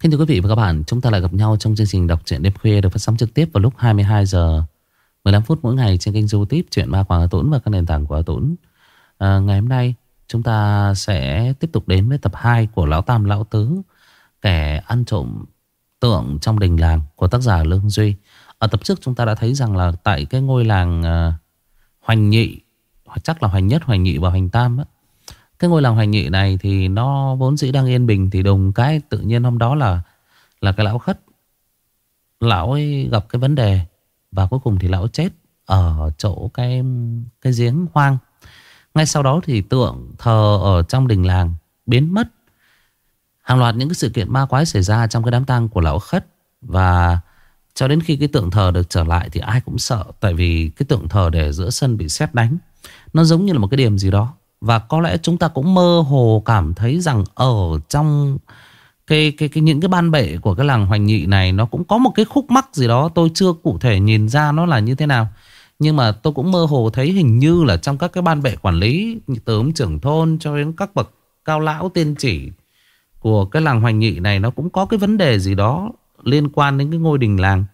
Kính thưa quý vị và các bạn, chúng ta lại gặp nhau trong chương trình đọc truyện đêm khuya được phát sóng trực tiếp vào lúc 22 giờ 15 phút mỗi ngày trên kênh youtube Chuyện Ma Quảng Hà Tũng và các nền tảng của Hà Tũng. À, ngày hôm nay chúng ta sẽ tiếp tục đến với tập 2 của Lão Tam Lão Tứ Kẻ ăn trộm tượng trong đình làng của tác giả Lương Duy. Ở tập trước chúng ta đã thấy rằng là tại cái ngôi làng uh, Hoành Nhị, chắc là Hoành Nhất, Hoành Nhị và Hoành Tam ấy, cái ngôi làng hoành nhị này thì nó vốn dĩ đang yên bình, thì đùng cái tự nhiên hôm đó là là cái lão khất, lão ấy gặp cái vấn đề và cuối cùng thì lão chết ở chỗ cái cái giếng hoang. Ngay sau đó thì tượng thờ ở trong đình làng biến mất. Hàng loạt những cái sự kiện ma quái xảy ra trong cái đám tang của lão khất và cho đến khi cái tượng thờ được trở lại thì ai cũng sợ, tại vì cái tượng thờ để giữa sân bị xét đánh. Nó giống như là một cái điểm gì đó và có lẽ chúng ta cũng mơ hồ cảm thấy rằng ở trong cái, cái, cái những cái ban bệ của cái làng Hoành Nhị này nó cũng có một cái khúc mắc gì đó tôi chưa cụ thể nhìn ra nó là như thế nào. Nhưng mà tôi cũng mơ hồ thấy hình như là trong các cái ban bệ quản lý từ ông trưởng thôn cho đến các bậc cao lão tiên chỉ của cái làng Hoành Nhị này nó cũng có cái vấn đề gì đó liên quan đến cái ngôi đình làng.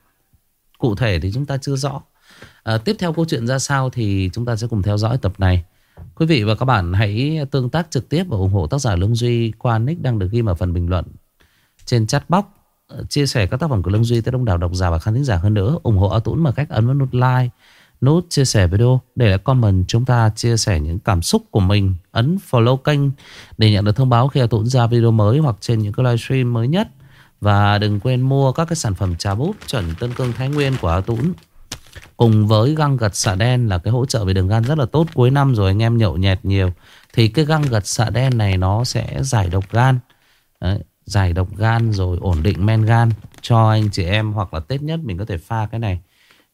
Cụ thể thì chúng ta chưa rõ. À, tiếp theo câu chuyện ra sao thì chúng ta sẽ cùng theo dõi tập này. Quý vị và các bạn hãy tương tác trực tiếp và ủng hộ tác giả Lương Duy qua nick đang được ghi ở phần bình luận trên chat box. Ờ, chia sẻ các tác phẩm của Lương Duy tới đông đảo độc giả và khán thính giả hơn nữa. ủng hộ A Tũng bằng cách ấn vào nút like, nút chia sẻ video, để lại comment chúng ta chia sẻ những cảm xúc của mình. Ấn follow kênh để nhận được thông báo khi A Tũng ra video mới hoặc trên những cái livestream mới nhất. Và đừng quên mua các cái sản phẩm trà búp chuẩn Tân Cương Thái Nguyên của A Tũng. Cùng với găng gật xạ đen là cái hỗ trợ về đường gan rất là tốt Cuối năm rồi anh em nhậu nhẹt nhiều Thì cái găng gật xạ đen này nó sẽ giải độc gan. Đấy, Giải độc gan rồi ổn định men gan Cho anh chị em hoặc là Tết nhất mình có thể pha cái này.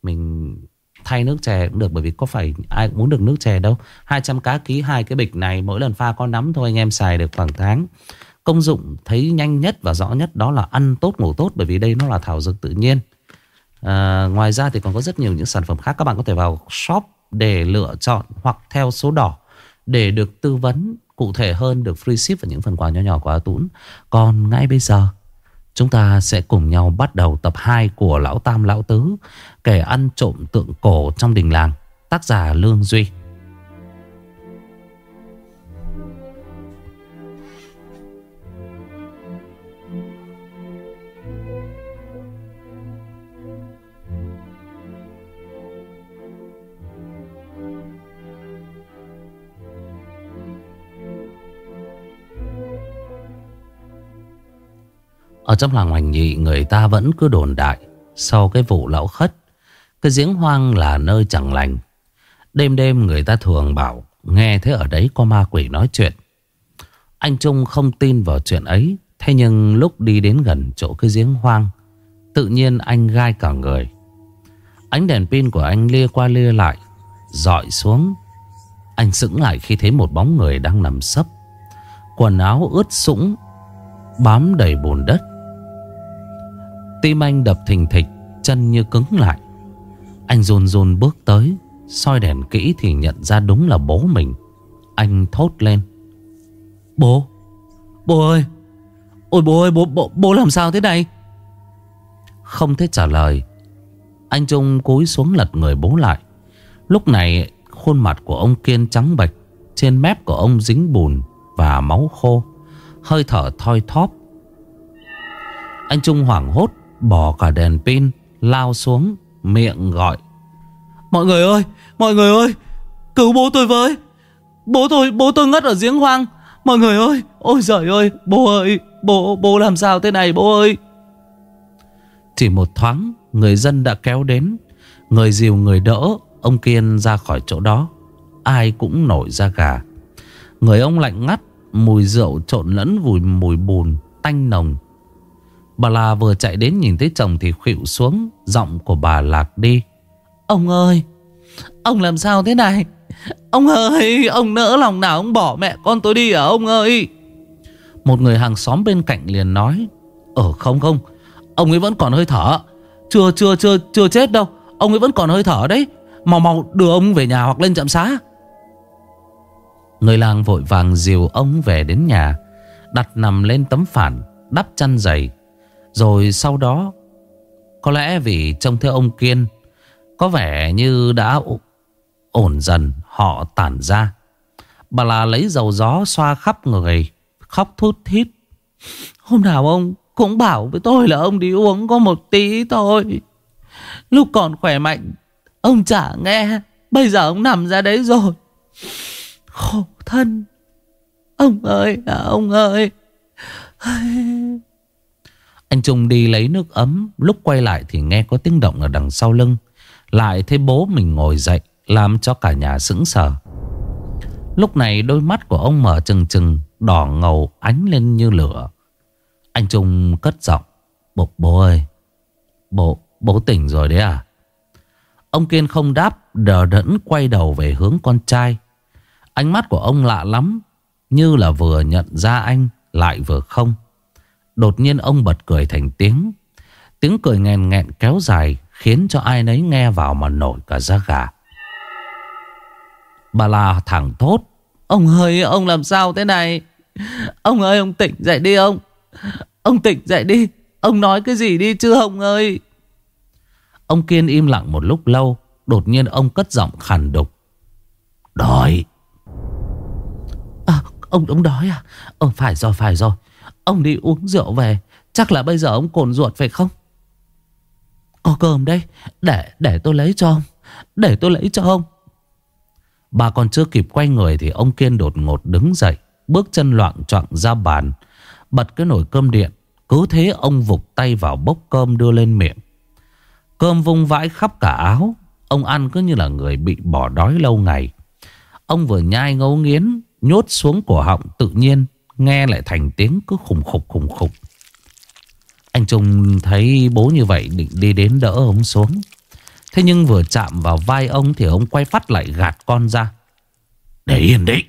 Mình thay nước chè cũng được Bởi vì có phải ai cũng muốn được nước chè đâu. 200 cá ký hai cái bịch này Mỗi lần pha con nắm thôi anh em xài được khoảng tháng. Công dụng thấy nhanh nhất và rõ nhất Đó là ăn tốt ngủ tốt Bởi vì đây nó là thảo dược tự nhiên. À, ngoài ra thì còn có rất nhiều những sản phẩm khác Các bạn có thể vào shop để lựa chọn Hoặc theo số đỏ Để được tư vấn cụ thể hơn Được free ship và những phần quà nhỏ nhỏ của A Tún Còn ngay bây giờ Chúng ta sẽ cùng nhau bắt đầu tập 2 Của Lão Tam Lão Tứ Kẻ ăn trộm tượng cổ trong đình làng Tác giả Lương Duy. Ở trong làng hoành nhị, người ta vẫn cứ đồn đại Sau cái vụ lão khất. Cái giếng hoang là nơi chẳng lành. Đêm đêm người ta thường bảo, Nghe thấy ở đấy có ma quỷ nói chuyện. Anh Trung không tin vào chuyện ấy, Thế nhưng lúc đi đến gần chỗ cái giếng hoang, Tự nhiên anh gai cả người. Ánh đèn pin của anh lia qua lia lại, dọi xuống. Anh sững lại khi thấy một bóng người đang nằm sấp, Quần áo ướt sũng, Bám đầy bùn đất. Tim anh đập thình thịch Chân như cứng lại. Anh run run bước tới soi đèn kỹ thì nhận ra đúng là bố mình. Anh thốt lên. Bố Bố ơi Ôi bố ơi bố, bố, bố làm sao thế này? Không thể trả lời. Anh Trung cúi xuống lật người bố lại. Lúc này khuôn mặt của ông Kiên trắng bệch Trên mép của ông dính bùn và máu khô. Hơi thở thoi thóp. Anh Trung hoảng hốt Bỏ cả đèn pin, Lao xuống, miệng gọi. Mọi người ơi, Mọi người ơi, Cứu bố tôi với. Bố tôi bố tôi ngất ở giếng hoang. Mọi người ơi, Ôi giời ơi, Bố ơi, Bố bố làm sao thế này bố ơi? Chỉ một thoáng, Người dân đã kéo đến. Người dìu người đỡ, Ông Kiên ra khỏi chỗ đó. Ai cũng nổi ra gà. Người ông lạnh ngắt, Mùi rượu trộn lẫn vùi mùi bùn, Tanh nồng. Bà là vừa chạy đến nhìn thấy chồng thì khịu xuống, Giọng của bà lạc đi. Ông ơi, Ông làm sao thế này? Ông ơi, Ông nỡ lòng nào ông bỏ mẹ con tôi đi à ông ơi? Một người hàng xóm bên cạnh liền nói Ờ không không, Ông ấy vẫn còn hơi thở. Chưa chưa chưa chưa chết đâu, Ông ấy vẫn còn hơi thở đấy. Mau mau đưa ông về nhà hoặc lên trạm xá. Người làng vội vàng dìu ông về đến nhà, Đặt nằm lên tấm phản, Đắp chăn dày rồi sau đó, Có lẽ vì trông theo ông Kiên, Có vẻ như đã ổn dần, Họ tản ra. Bà là lấy dầu gió xoa khắp người, Khóc thút thít. Hôm nào ông cũng bảo với tôi là ông đi uống có một tí thôi. Lúc còn khỏe mạnh, Ông chả nghe, Bây giờ ông nằm ra đấy rồi. Khổ thân, Ông ơi à ông ơi. Anh Trung đi lấy nước ấm Lúc quay lại thì nghe có tiếng động ở đằng sau lưng. Lại thấy bố mình ngồi dậy Làm cho cả nhà sững sờ. Lúc này đôi mắt của ông mở trừng trừng Đỏ ngầu ánh lên như lửa. Anh Trung cất giọng Bố, bố ơi Bố, bố tỉnh rồi đấy à? Ông Kiên không đáp Đờ đẫn quay đầu về hướng con trai. Ánh mắt của ông lạ lắm Như là vừa nhận ra anh Lại vừa không. Đột nhiên ông bật cười thành tiếng. Tiếng cười nghèn nghẹn kéo dài Khiến cho ai nấy nghe vào mà nổi cả da gà. Bà là thẳng thốt. Ông ơi ông làm sao thế này? Ông ơi ông tỉnh dậy đi ông. Ông tỉnh dậy đi. Ông nói cái gì đi chứ ông ơi? Ông Kiên im lặng một lúc lâu Đột nhiên ông cất giọng khàn đục. Đói. À, Ông ông đói à? Ờ phải rồi phải rồi. Ông đi uống rượu về, Chắc là bây giờ ông cồn ruột phải không? Có cơm đây Để để tôi lấy cho ông, Để tôi lấy cho ông. Bà còn chưa kịp quay người Thì ông Kiên đột ngột đứng dậy, Bước chân loạn trọng ra bàn, Bật cái nồi cơm điện. Cứ thế ông vụt tay vào bốc cơm đưa lên miệng. Cơm vung vãi khắp cả áo, Ông ăn cứ như là người bị bỏ đói lâu ngày. Ông vừa nhai ngấu nghiến, Nhốt xuống cổ họng tự nhiên. Nghe lại thành tiếng cứ khủng khục khủng khục. Anh Trung thấy bố như vậy định đi đến đỡ ông xuống. Thế nhưng vừa chạm vào vai ông Thì ông quay phát lại gạt con ra. Để yên đấy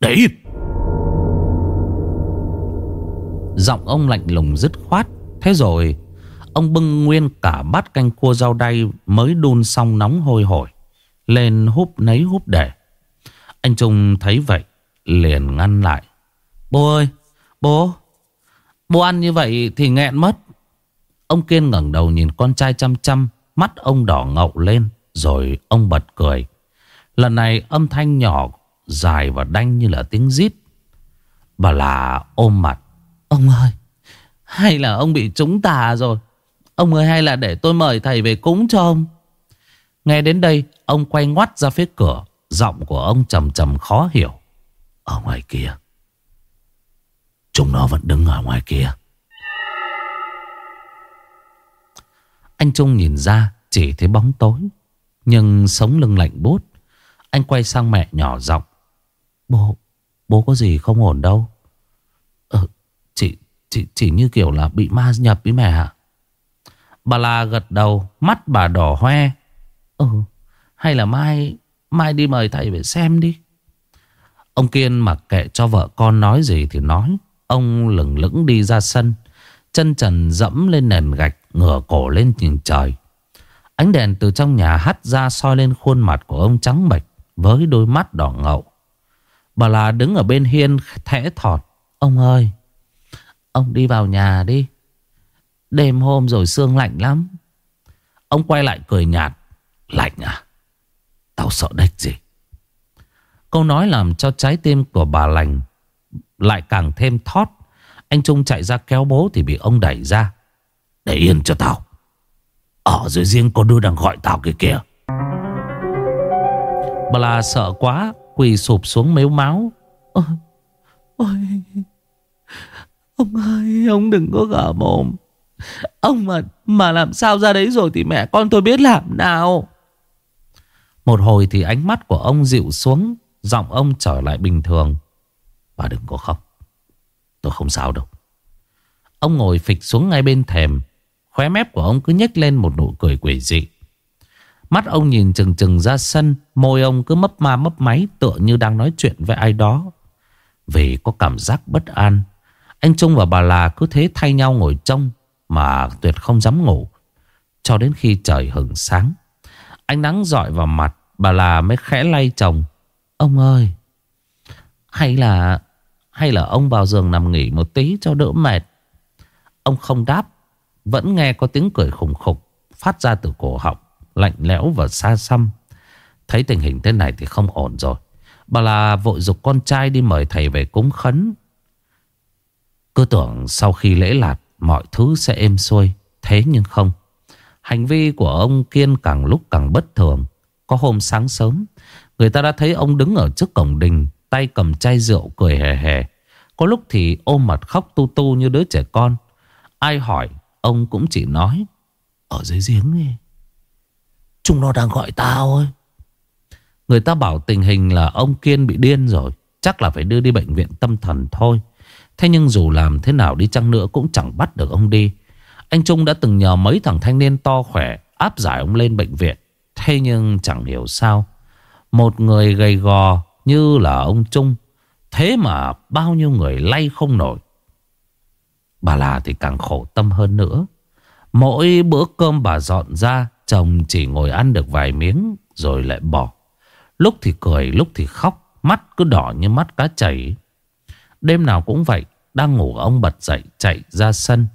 Để yên. Giọng ông lạnh lùng dứt khoát. Thế rồi Ông bưng nguyên cả bát canh cua rau đay Mới đun xong nóng hôi hổi Lên húp nấy húp để. Anh Trung thấy vậy Liền ngăn lại Bố ơi, Bố. Bố ăn như vậy thì nghẹn mất. Ông Kiên ngẩng đầu nhìn con trai chăm chăm, Mắt ông đỏ ngậu lên, Rồi ông bật cười. Lần này âm thanh nhỏ, Dài và đanh như là tiếng rít. Bà là ôm mặt. Ông ơi, Hay là ông bị trúng tà rồi? Ông ơi, hay là để tôi mời thầy về cúng cho ông? Nghe đến đây, Ông quay ngoắt ra phía cửa. Giọng của ông trầm trầm khó hiểu. Ở ngoài kia Chúng nó vẫn đứng ở ngoài kia. Anh Trung nhìn ra Chỉ thấy bóng tối, Nhưng sống lưng lạnh bút Anh quay sang mẹ nhỏ giọng, Bố Bố có gì không ổn đâu? Ờ Chị Chị, chỉ như kiểu là bị ma nhập với mẹ ạ. Bà la gật đầu, Mắt bà đỏ hoe. Ừ hay là mai Mai đi mời thầy về xem đi. Ông Kiên mặc kệ cho vợ con nói gì thì nói. Ông lững lững đi ra sân. Chân trần dẫm lên nền gạch, Ngửa cổ lên nhìn trời. Ánh đèn từ trong nhà hắt ra soi lên khuôn mặt của ông trắng bệch, Với đôi mắt đỏ ngậu Bà là đứng ở bên hiên, thẽ thọt, Ông ơi, Ông đi vào nhà đi. Đêm hôm rồi sương lạnh lắm. Ông quay lại cười nhạt, Lạnh à? Tao sợ đếch gì? Câu nói làm cho trái tim của bà lành lại càng thêm thót. Anh Trung chạy ra kéo bố Thì bị ông đẩy ra. Để yên cho tao. Ở dưới riêng có đứa đang gọi tao kìa kìa Bà là sợ quá Quỳ sụp xuống mếu máu. Ôi, ôi Ông ơi ông đừng có gở mồm. Ông mà mà làm sao ra đấy rồi Thì mẹ con tôi biết làm nào. Một hồi thì ánh mắt của ông dịu xuống Giọng ông trở lại bình thường. Bà đừng có khóc. Tôi không sao đâu. Ông ngồi phịch xuống ngay bên thềm. Khóe mép của ông cứ nhếch lên một nụ cười quỷ dị. Mắt ông nhìn chừng chừng ra sân, Môi ông cứ mấp ma mấp máy Tựa như đang nói chuyện với ai đó. Vì có cảm giác bất an, Anh Trung và bà là cứ thế thay nhau ngồi trông Mà tuyệt không dám ngủ. Cho đến khi trời hừng sáng, Ánh nắng dọi vào mặt, Bà là mới khẽ lay chồng. Ông ơi, Hay là hay là ông vào giường nằm nghỉ một tí cho đỡ mệt? Ông không đáp, Vẫn nghe có tiếng cười khủng khục Phát ra từ cổ họng, Lạnh lẽo và xa xăm. Thấy tình hình thế này thì không ổn rồi. Bà là vội dục con trai đi mời thầy về cúng khấn. Cứ tưởng sau khi lễ lạt Mọi thứ sẽ êm xuôi. Thế nhưng không. Hành vi của ông Kiên càng lúc càng bất thường. Có hôm sáng sớm, Người ta đã thấy ông đứng ở trước cổng đình Tay cầm chai rượu cười hề hề. Có lúc thì ôm mặt khóc tu tu như đứa trẻ con. Ai hỏi Ông cũng chỉ nói Ở dưới giếng ấy Chúng nó đang gọi tao ơi Người ta bảo tình hình là ông Kiên bị điên rồi. Chắc là phải đưa đi bệnh viện tâm thần thôi. Thế nhưng dù làm thế nào đi chăng nữa Cũng chẳng bắt được ông đi. Anh Trung đã từng nhờ mấy thằng thanh niên to khỏe Áp giải ông lên bệnh viện. Thế nhưng chẳng hiểu sao Một người gầy gò như là ông Trung, Thế mà bao nhiêu người lay không nổi. Bà là thì càng khổ tâm hơn nữa. Mỗi bữa cơm bà dọn ra, Chồng chỉ ngồi ăn được vài miếng Rồi lại bỏ. Lúc thì cười, lúc thì khóc, Mắt cứ đỏ như mắt cá chảy. Đêm nào cũng vậy, Đang ngủ ông bật dậy chạy ra sân.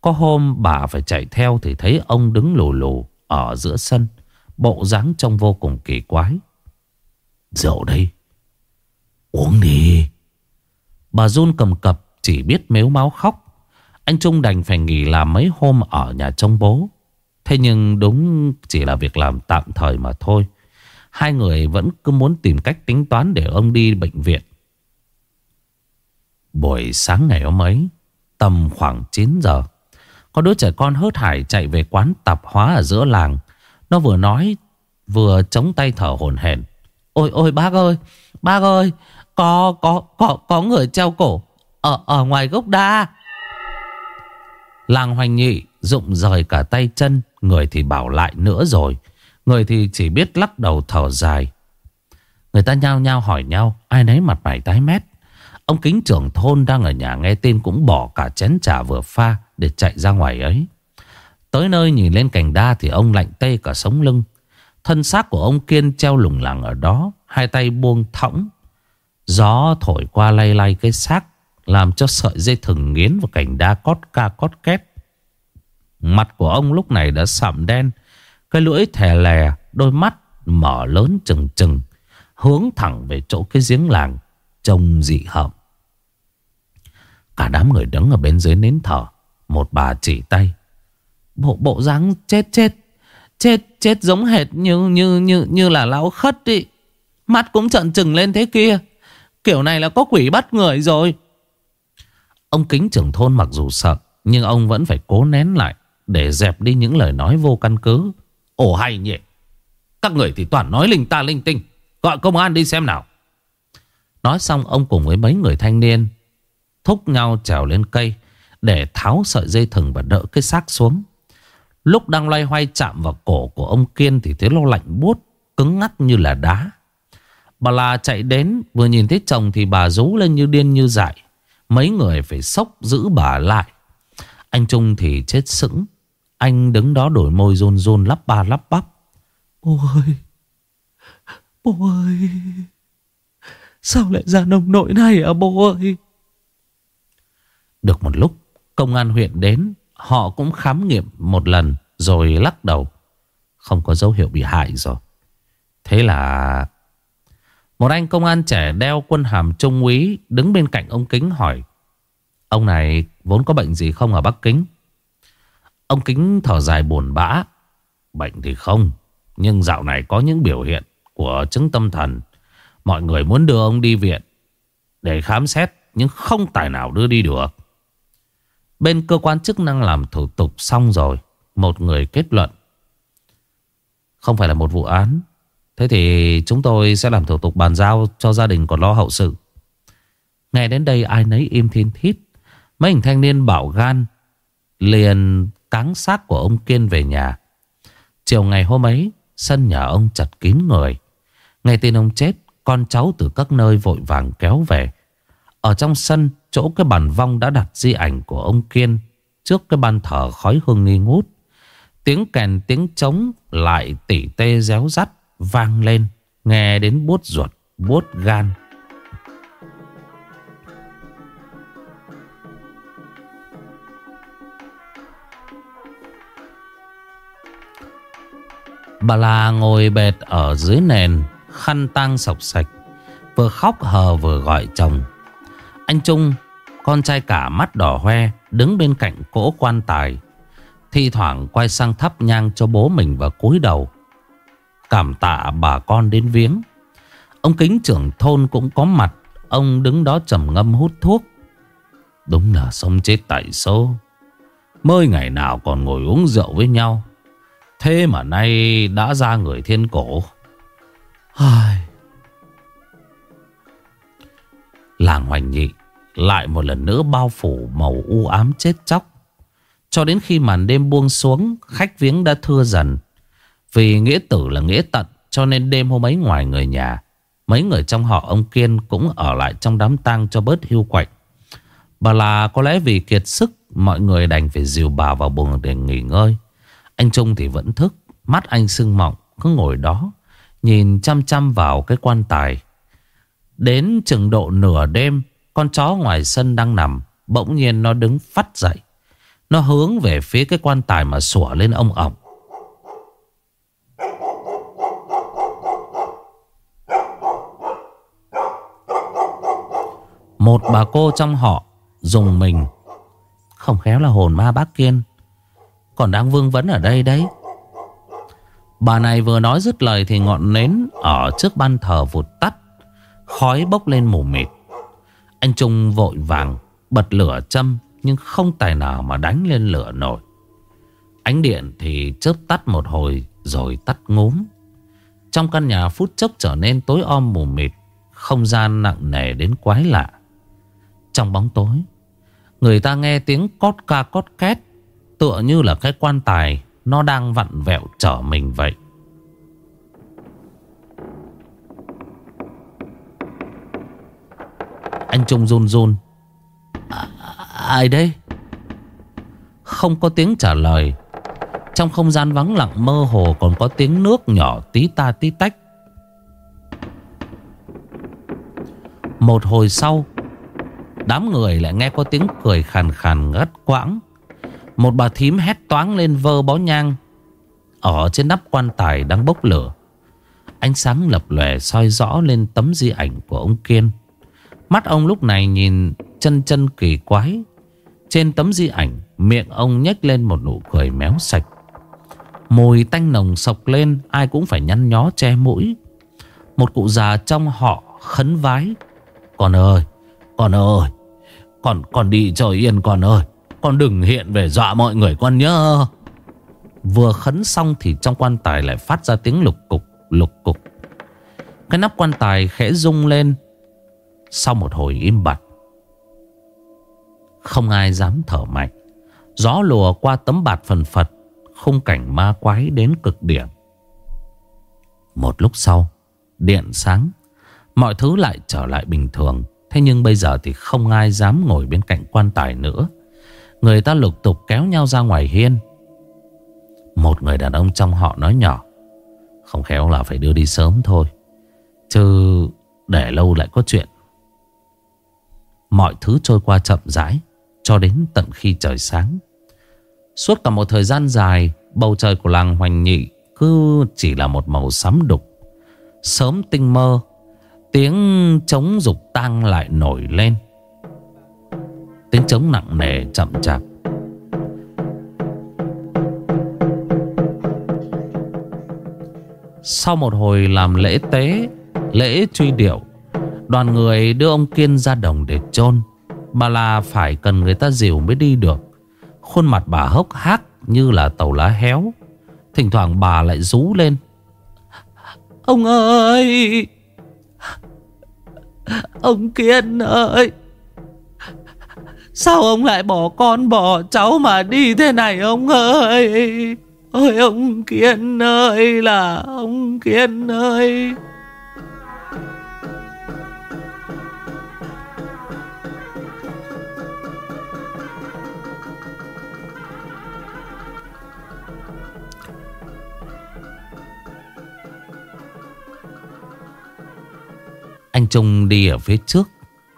Có hôm bà phải chạy theo Thì thấy ông đứng lù lù Ở giữa sân, Bộ dáng trông vô cùng kỳ quái. Rượu đây Uống đi. Bà run cầm cập Chỉ biết mếu máu khóc. Anh Trung đành phải nghỉ làm mấy hôm Ở nhà trông bố. Thế nhưng đúng chỉ là việc làm tạm thời mà thôi. Hai người vẫn cứ muốn tìm cách tính toán Để ông đi bệnh viện. Buổi sáng ngày hôm ấy, Tầm khoảng 9 giờ, Có đứa trẻ con hớt hải chạy về quán tạp hóa ở giữa làng. Nó vừa nói, Vừa chống tay thở hổn hển. Ôi ôi, bác ơi Bác ơi, Có có có có người treo cổ Ở ở ngoài gốc đa. Làng hoành nhị Dụng rời cả tay chân, Người thì bảo lại nữa rồi, Người thì chỉ biết lắc đầu thở dài. Người ta nhao nhao hỏi nhau, Ai nấy mặt mày tái mét. Ông kính trưởng thôn đang ở nhà nghe tin Cũng bỏ cả chén trà vừa pha Để chạy ra ngoài ấy. Tới nơi nhìn lên cành đa Thì ông lạnh tê cả sống lưng. Thân xác của ông Kiên treo lủng lẳng ở đó, Hai tay buông thõng. Gió thổi qua lay lay cái xác, Làm cho sợi dây thừng nghiến vào cảnh đa cót ca cót két. Mặt của ông lúc này đã sạm đen, Cái lưỡi thè lè, Đôi mắt mở lớn trừng trừng, Hướng thẳng về chỗ cái giếng làng, Trông dị hợm. Cả đám người đứng ở bên dưới nến thở Một bà chỉ tay. Bộ bộ dáng chết chết Chết chết giống hệt như như như như là lão khất đi Mắt cũng trợn trừng lên thế kia. Kiểu này là có quỷ bắt người rồi. Ông kính trưởng thôn mặc dù sợ, Nhưng ông vẫn phải cố nén lại Để dẹp đi những lời nói vô căn cứ. Ồ, hay nhỉ. Các người thì toàn nói linh ta linh tinh. Gọi công an đi xem nào. Nói xong, ông cùng với mấy người thanh niên Thúc nhau trèo lên cây Để tháo sợi dây thừng và đỡ cái xác xuống. Lúc đang loay hoay chạm vào cổ của ông Kiên Thì thấy lo lạnh buốt Cứng ngắt như là đá. Bà là chạy đến Vừa nhìn thấy chồng thì bà rú lên như điên như dại. Mấy người phải sốc giữ bà lại. Anh Trung thì chết sững. Anh đứng đó đổi môi run run lắp ba lắp bắp. Bố ơi Bố ơi Sao lại ra nông nỗi này à bố ơi? Được một lúc Công an huyện đến Họ cũng khám nghiệm một lần Rồi lắc đầu. Không có dấu hiệu bị hại rồi. Thế là Một anh công an trẻ đeo quân hàm trung úy Đứng bên cạnh ông Kính hỏi, Ông này vốn có bệnh gì không ở Bắc Kính? Ông Kính thở dài buồn bã, Bệnh thì không, Nhưng dạo này có những biểu hiện Của chứng tâm thần. Mọi người muốn đưa ông đi viện Để khám xét, Nhưng không tài nào đưa đi được. Bên cơ quan chức năng làm thủ tục xong rồi, Một người kết luận. Không phải là một vụ án. Thế thì chúng tôi sẽ làm thủ tục bàn giao Cho gia đình còn lo hậu sự. Nghe đến đây ai nấy im thiên thít. Mấy hình thanh niên bảo gan, Liền cáng xác của ông Kiên về nhà. Chiều ngày hôm ấy, Sân nhà ông chặt kín người. Ngày tin ông chết, Con cháu từ các nơi vội vàng kéo về. Ở trong sân Chỗ cái bàn vong đã đặt di ảnh của ông Kiên Trước cái ban thờ khói hương nghi ngút. Tiếng kèn tiếng trống lại tỉ tê réo rắt, Vang lên, Nghe đến buốt ruột, buốt gan. Bà là ngồi bệt ở dưới nền, Khăn tang sọc sạch, Vừa khóc hờ vừa gọi chồng. Anh Trung, Con trai cả mắt đỏ hoe, Đứng bên cạnh cỗ quan tài. Thi thoảng quay sang thắp nhang cho bố mình và cúi đầu. Cảm tạ bà con đến viếng. Ông kính trưởng thôn cũng có mặt. Ông đứng đó trầm ngâm hút thuốc. Đúng là sống chết tại số. Mới ngày nào còn ngồi uống rượu với nhau. Thế mà nay đã ra người thiên cổ. Ai... Làng hoành nhị Lại một lần nữa bao phủ màu u ám chết chóc. Cho đến khi màn đêm buông xuống, Khách viếng đã thưa dần. Vì nghĩa tử là nghĩa tận, Cho nên đêm hôm ấy ngoài người nhà, Mấy người trong họ ông Kiên cũng ở lại trong đám tang cho bớt hưu quạnh. Bà là có lẽ vì kiệt sức, Mọi người đành phải dìu bà vào buồng để nghỉ ngơi. Anh Trung thì vẫn thức, Mắt anh sưng mọng, Cứ ngồi đó, Nhìn chăm chăm vào cái quan tài. Đến chừng độ nửa đêm, Con chó ngoài sân đang nằm, Bỗng nhiên nó đứng phát dậy. Nó hướng về phía cái quan tài mà sủa lên ông ổng. Một bà cô trong họ Dùng mình. Không khéo là hồn ma bác Kiên. Còn đang vương vấn ở đây đấy. Bà này vừa nói dứt lời Thì ngọn nến ở trước ban thờ vụt tắt. Khói bốc lên mù mịt. Anh Trung vội vàng Bật lửa châm, Nhưng không tài nào mà đánh lên lửa nổi. Ánh điện thì chớp tắt một hồi Rồi tắt ngúm. Trong căn nhà phút chốc trở nên tối om mù mịt, Không gian nặng nề đến quái lạ. Trong bóng tối, Người ta nghe tiếng cót ca cót két, Tựa như là cái quan tài Nó đang vặn vẹo trở mình vậy. Anh Trung run run à, Ai đây Không có tiếng trả lời. Trong không gian vắng lặng mơ hồ Còn có tiếng nước nhỏ tí ta tí tách. Một hồi sau Đám người lại nghe có tiếng cười khàn khàn ngất quãng. Một bà thím hét toáng lên vơ bó nhang. Ở trên nắp quan tài đang bốc lửa. Ánh sáng lập lòe soi rõ lên tấm di ảnh của ông Kiên. Mắt ông lúc này nhìn chân chân kỳ quái. Trên tấm di ảnh Miệng ông nhếch lên một nụ cười méo sạch. Mùi tanh nồng sọc lên Ai cũng phải nhăn nhó che mũi. Một cụ già trong họ khấn vái. Con ơi Con ơi Con, con đi cho yên con ơi Con đừng hiện về dọa mọi người con nhớ. Vừa khấn xong thì trong quan tài lại phát ra tiếng lục cục Lục cục. Cái nắp quan tài khẽ rung lên sau một hồi im bặt. Không ai dám thở mạnh. Gió lùa qua tấm bạt phần phật, Khung cảnh ma quái đến cực điểm. Một lúc sau, Điện sáng. Mọi thứ lại trở lại bình thường. Thế nhưng bây giờ thì không ai dám ngồi bên cạnh quan tài nữa. Người ta lục tục kéo nhau ra ngoài hiên. Một người đàn ông trong họ nói nhỏ, Không khéo là phải đưa đi sớm thôi. Chứ để lâu lại có chuyện Mọi thứ trôi qua chậm rãi, Cho đến tận khi trời sáng. Suốt cả một thời gian dài, Bầu trời của làng Hoành Nhị Cứ chỉ là một màu xám đục. Sớm tinh mơ, Tiếng trống dục tang lại nổi lên. Tiếng trống nặng nề chậm chạp. Sau một hồi làm lễ tế, Lễ truy điệu Đoàn người đưa ông Kiên ra đồng để chôn. Bà là phải cần người ta dìu mới đi được. Khuôn mặt bà hốc hác như là tàu lá héo. Thỉnh thoảng bà lại rú lên. Ông ơi! Ông Kiên ơi! Sao ông lại bỏ con bỏ cháu mà đi thế này ông ơi? Ôi ông Kiên ơi là ông Kiên ơi! Trung đi ở phía trước,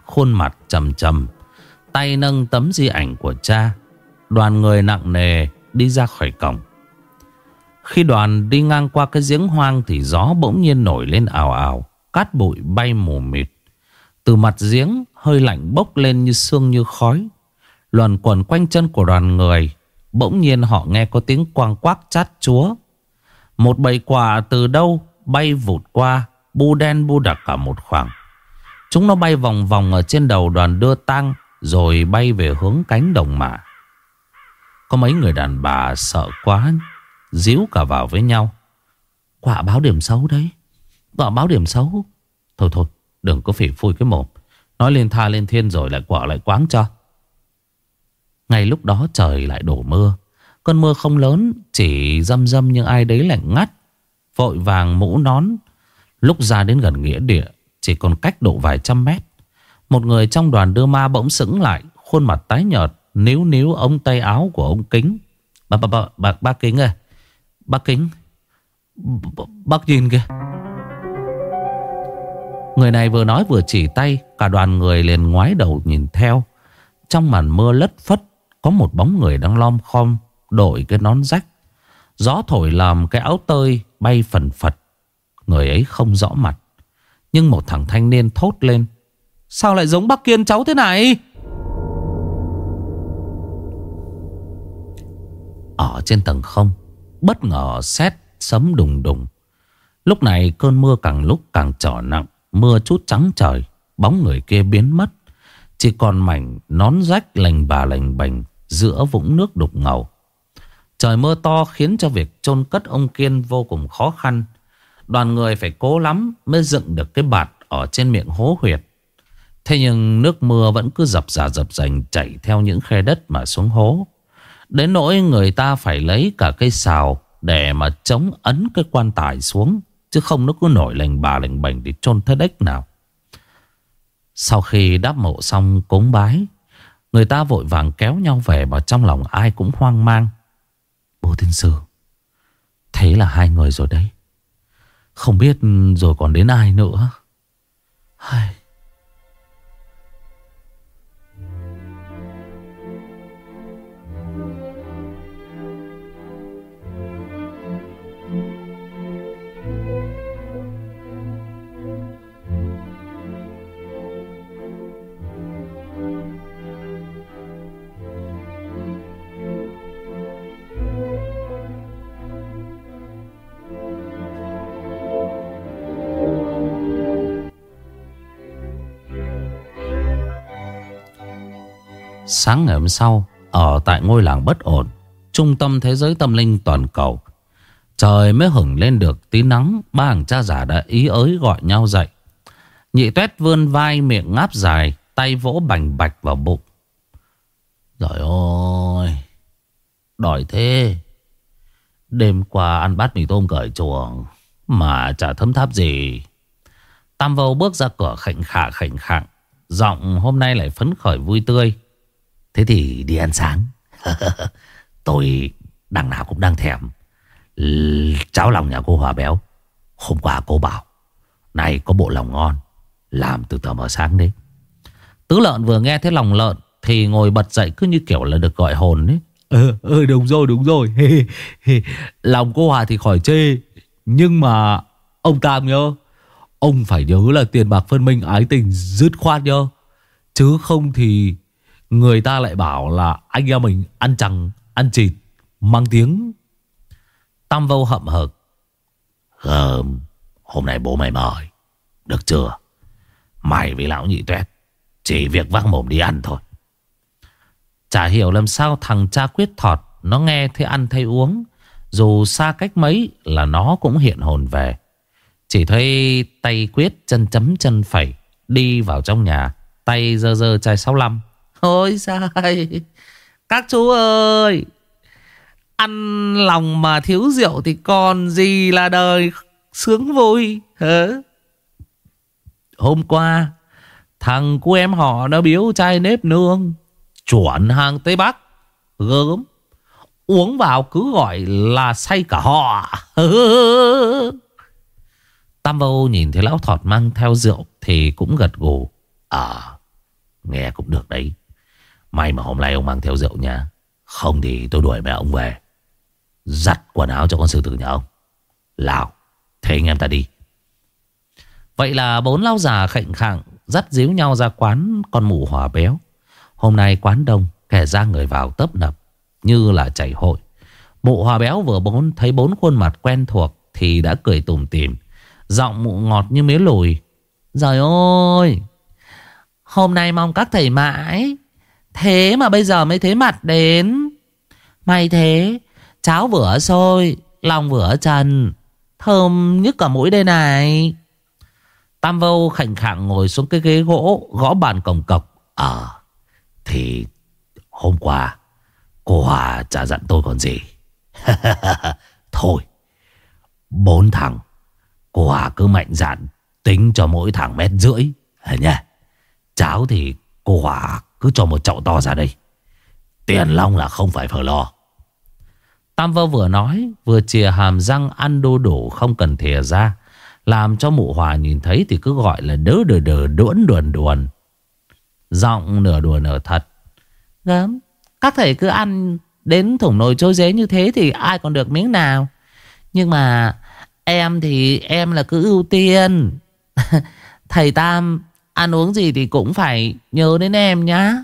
Khuôn mặt trầm trầm, Tay nâng tấm di ảnh của cha. Đoàn người nặng nề đi ra khỏi cổng. Khi đoàn đi ngang qua cái giếng hoang Thì gió bỗng nhiên nổi lên ảo ảo Cát bụi bay mù mịt. Từ mặt giếng, hơi lạnh bốc lên như sương như khói. Luồn quẩn quanh chân của đoàn người, Bỗng nhiên họ nghe có tiếng quang quác chát chúa. Một bầy quả từ đâu bay vụt qua, Bu đen bu đặc cả một khoảng. Chúng nó bay vòng vòng ở trên đầu đoàn đưa tang, Rồi bay về hướng cánh đồng mạ Có mấy người đàn bà sợ quá, Díu cả vào với nhau. Quả báo điểm xấu đấy. Quả báo điểm xấu. Thôi thôi, đừng có phỉ phui cái mồm. Nói lên tha lên thiên rồi lại quả lại quáng cho. Ngay lúc đó trời lại đổ mưa. Cơn mưa không lớn, Chỉ dâm dâm nhưng ai đấy lạnh ngắt. Vội vàng mũ nón. Lúc ra đến gần nghĩa địa chỉ còn cách độ vài trăm mét. Một người trong đoàn đưa ma bỗng sững lại Khuôn mặt tái nhợt Níu níu ống tay áo của ông Kính. Bà, bà, bà, bà, bà Kính ơi Bác Kính Bác nhìn kìa. Người này vừa nói vừa chỉ tay Cả đoàn người liền ngoái đầu nhìn theo. Trong màn mưa lất phất có một bóng người đang lom khom Đội cái nón rách. Gió thổi làm cái áo tơi bay phần phật. Người ấy không rõ mặt. Nhưng một thằng thanh niên thốt lên, Sao lại giống bác Kiên cháu thế này Ở trên tầng không, Bất ngờ xét sấm đùng đùng Lúc này cơn mưa càng lúc càng trở nặng, Mưa chút trắng trời, Bóng người kia biến mất Chỉ còn mảnh nón rách lành bà lành bành giữa vũng nước đục ngầu. Trời mưa to khiến cho việc chôn cất ông Kiên vô cùng khó khăn. Đoàn người phải cố lắm mới dựng được cái bạt ở trên miệng hố huyệt. Thế nhưng nước mưa vẫn cứ dập dà dập dành chảy theo những khe đất mà xuống hố. Đến nỗi người ta phải lấy cả cây xào để mà chống ấn cái quan tài xuống. Chứ không nó cứ nổi lành bà lành bành để chôn thế đếch nào. Sau khi đáp mộ xong cúng bái, Người ta vội vàng kéo nhau về Mà trong lòng ai cũng hoang mang Bố tiên sư, Thế là hai người rồi đấy không biết rồi còn đến ai nữa. Hay. Sáng ngày hôm sau, Ở tại ngôi làng bất ổn, Trung tâm thế giới tâm linh toàn cầu, Trời mới hửng lên được tí nắng, Ba hàng cha giả đã ý ới gọi nhau dậy. Nhị tuét vươn vai miệng ngáp dài, Tay vỗ bành bạch vào bụng. Rồi ôi Đòi thế. Đêm qua ăn bát mì tôm cởi chuồng, Mà chả thấm tháp gì. Tam vô bước ra cửa khảnh khả khảnh khạng, Giọng hôm nay lại phấn khởi vui tươi. Thế thì đi ăn sáng. Tôi đằng nào cũng đang thèm. Cháo lòng nhà cô Hòa Béo Hôm qua cô bảo Này có bộ lòng ngon Làm từ tờ mờ sáng đấy. Tứ lợn vừa nghe thấy lòng lợn Thì ngồi bật dậy cứ như kiểu là được gọi hồn ấy Ừ, ừ đúng rồi đúng rồi. Lòng cô Hòa thì khỏi chê Nhưng mà Ông Tam nhớ Ông phải nhớ là tiền bạc phân minh ái tình dứt khoát nhớ. Chứ không thì Người ta lại bảo là anh em mình ăn chằng, Ăn chịt, Mang tiếng. Tam vô hậm hực. Gờm Hôm nay bố mày mời. Được chưa? Mày với lão nhị tuét Chỉ việc vác mồm đi ăn thôi. Chả hiểu làm sao thằng cha quyết thọt Nó nghe thấy ăn thấy uống. Dù xa cách mấy là nó cũng hiện hồn về. Chỉ thấy tay quyết chân chấm chân phẩy Đi vào trong nhà, Tay dơ dơ chai 65 Ôi sai Các chú ơi, Ăn lòng mà thiếu rượu Thì còn gì là đời Sướng vui, hả? Hôm qua, Thằng của em họ nó biếu chai nếp nương, Chuẩn hàng Tây Bắc. Gớm, Uống vào cứ gọi là say cả họ. Tam vô nhìn thấy lão thọt mang theo rượu Thì cũng gật gù. À Nghe cũng được đấy. May mà hôm nay ông mang theo rượu nha. Không thì tôi đuổi mẹ ông về. Giặt quần áo cho con sư tử nhà ông. Lào, Thế anh em ta đi. Vậy là bốn lão già khệnh khạng Dắt díu nhau ra quán con mụ hòa béo. Hôm nay quán đông, Kẻ ra người vào tấp nập, Như là chảy hội. Mụ hòa béo vừa bốn, thấy bốn khuôn mặt quen thuộc Thì đã cười tùm tìm Giọng mụ ngọt như mía lùi. Trời ơi, Hôm nay mong các thầy mãi Thế mà bây giờ mới thấy mặt đến. May thế, Cháo vừa sôi, Lòng vừa trần, Thơm nhức cả mũi đây này. Tam vô khảnh khạng ngồi xuống cái ghế gỗ, Gõ bàn cổng cọc. Ờ Thì hôm qua, Cô Hòa chả dặn tôi còn gì. Thôi, Bốn thằng, Cô Hòa cứ mạnh dạn Tính cho mỗi thằng mét rưỡi, Hả nha Cháo thì cô Hòa cứ cho một chậu to ra đây. Tiền long là không phải phở lo. Tam vơ vừa nói, Vừa chìa hàm răng ăn đô đổ Không cần thìa ra. Làm cho mụ Hòa nhìn thấy thì cứ gọi là đớ đờ đờ, đuỗn đuồn đuồn. Giọng nửa đùa nửa thật. Gớm, Các thầy cứ ăn đến thủng nồi trôi dế như thế Thì ai còn được miếng nào? Nhưng mà Em thì em là cứ ưu tiên. Thầy Tam Ăn uống gì thì cũng phải nhớ đến em nhá.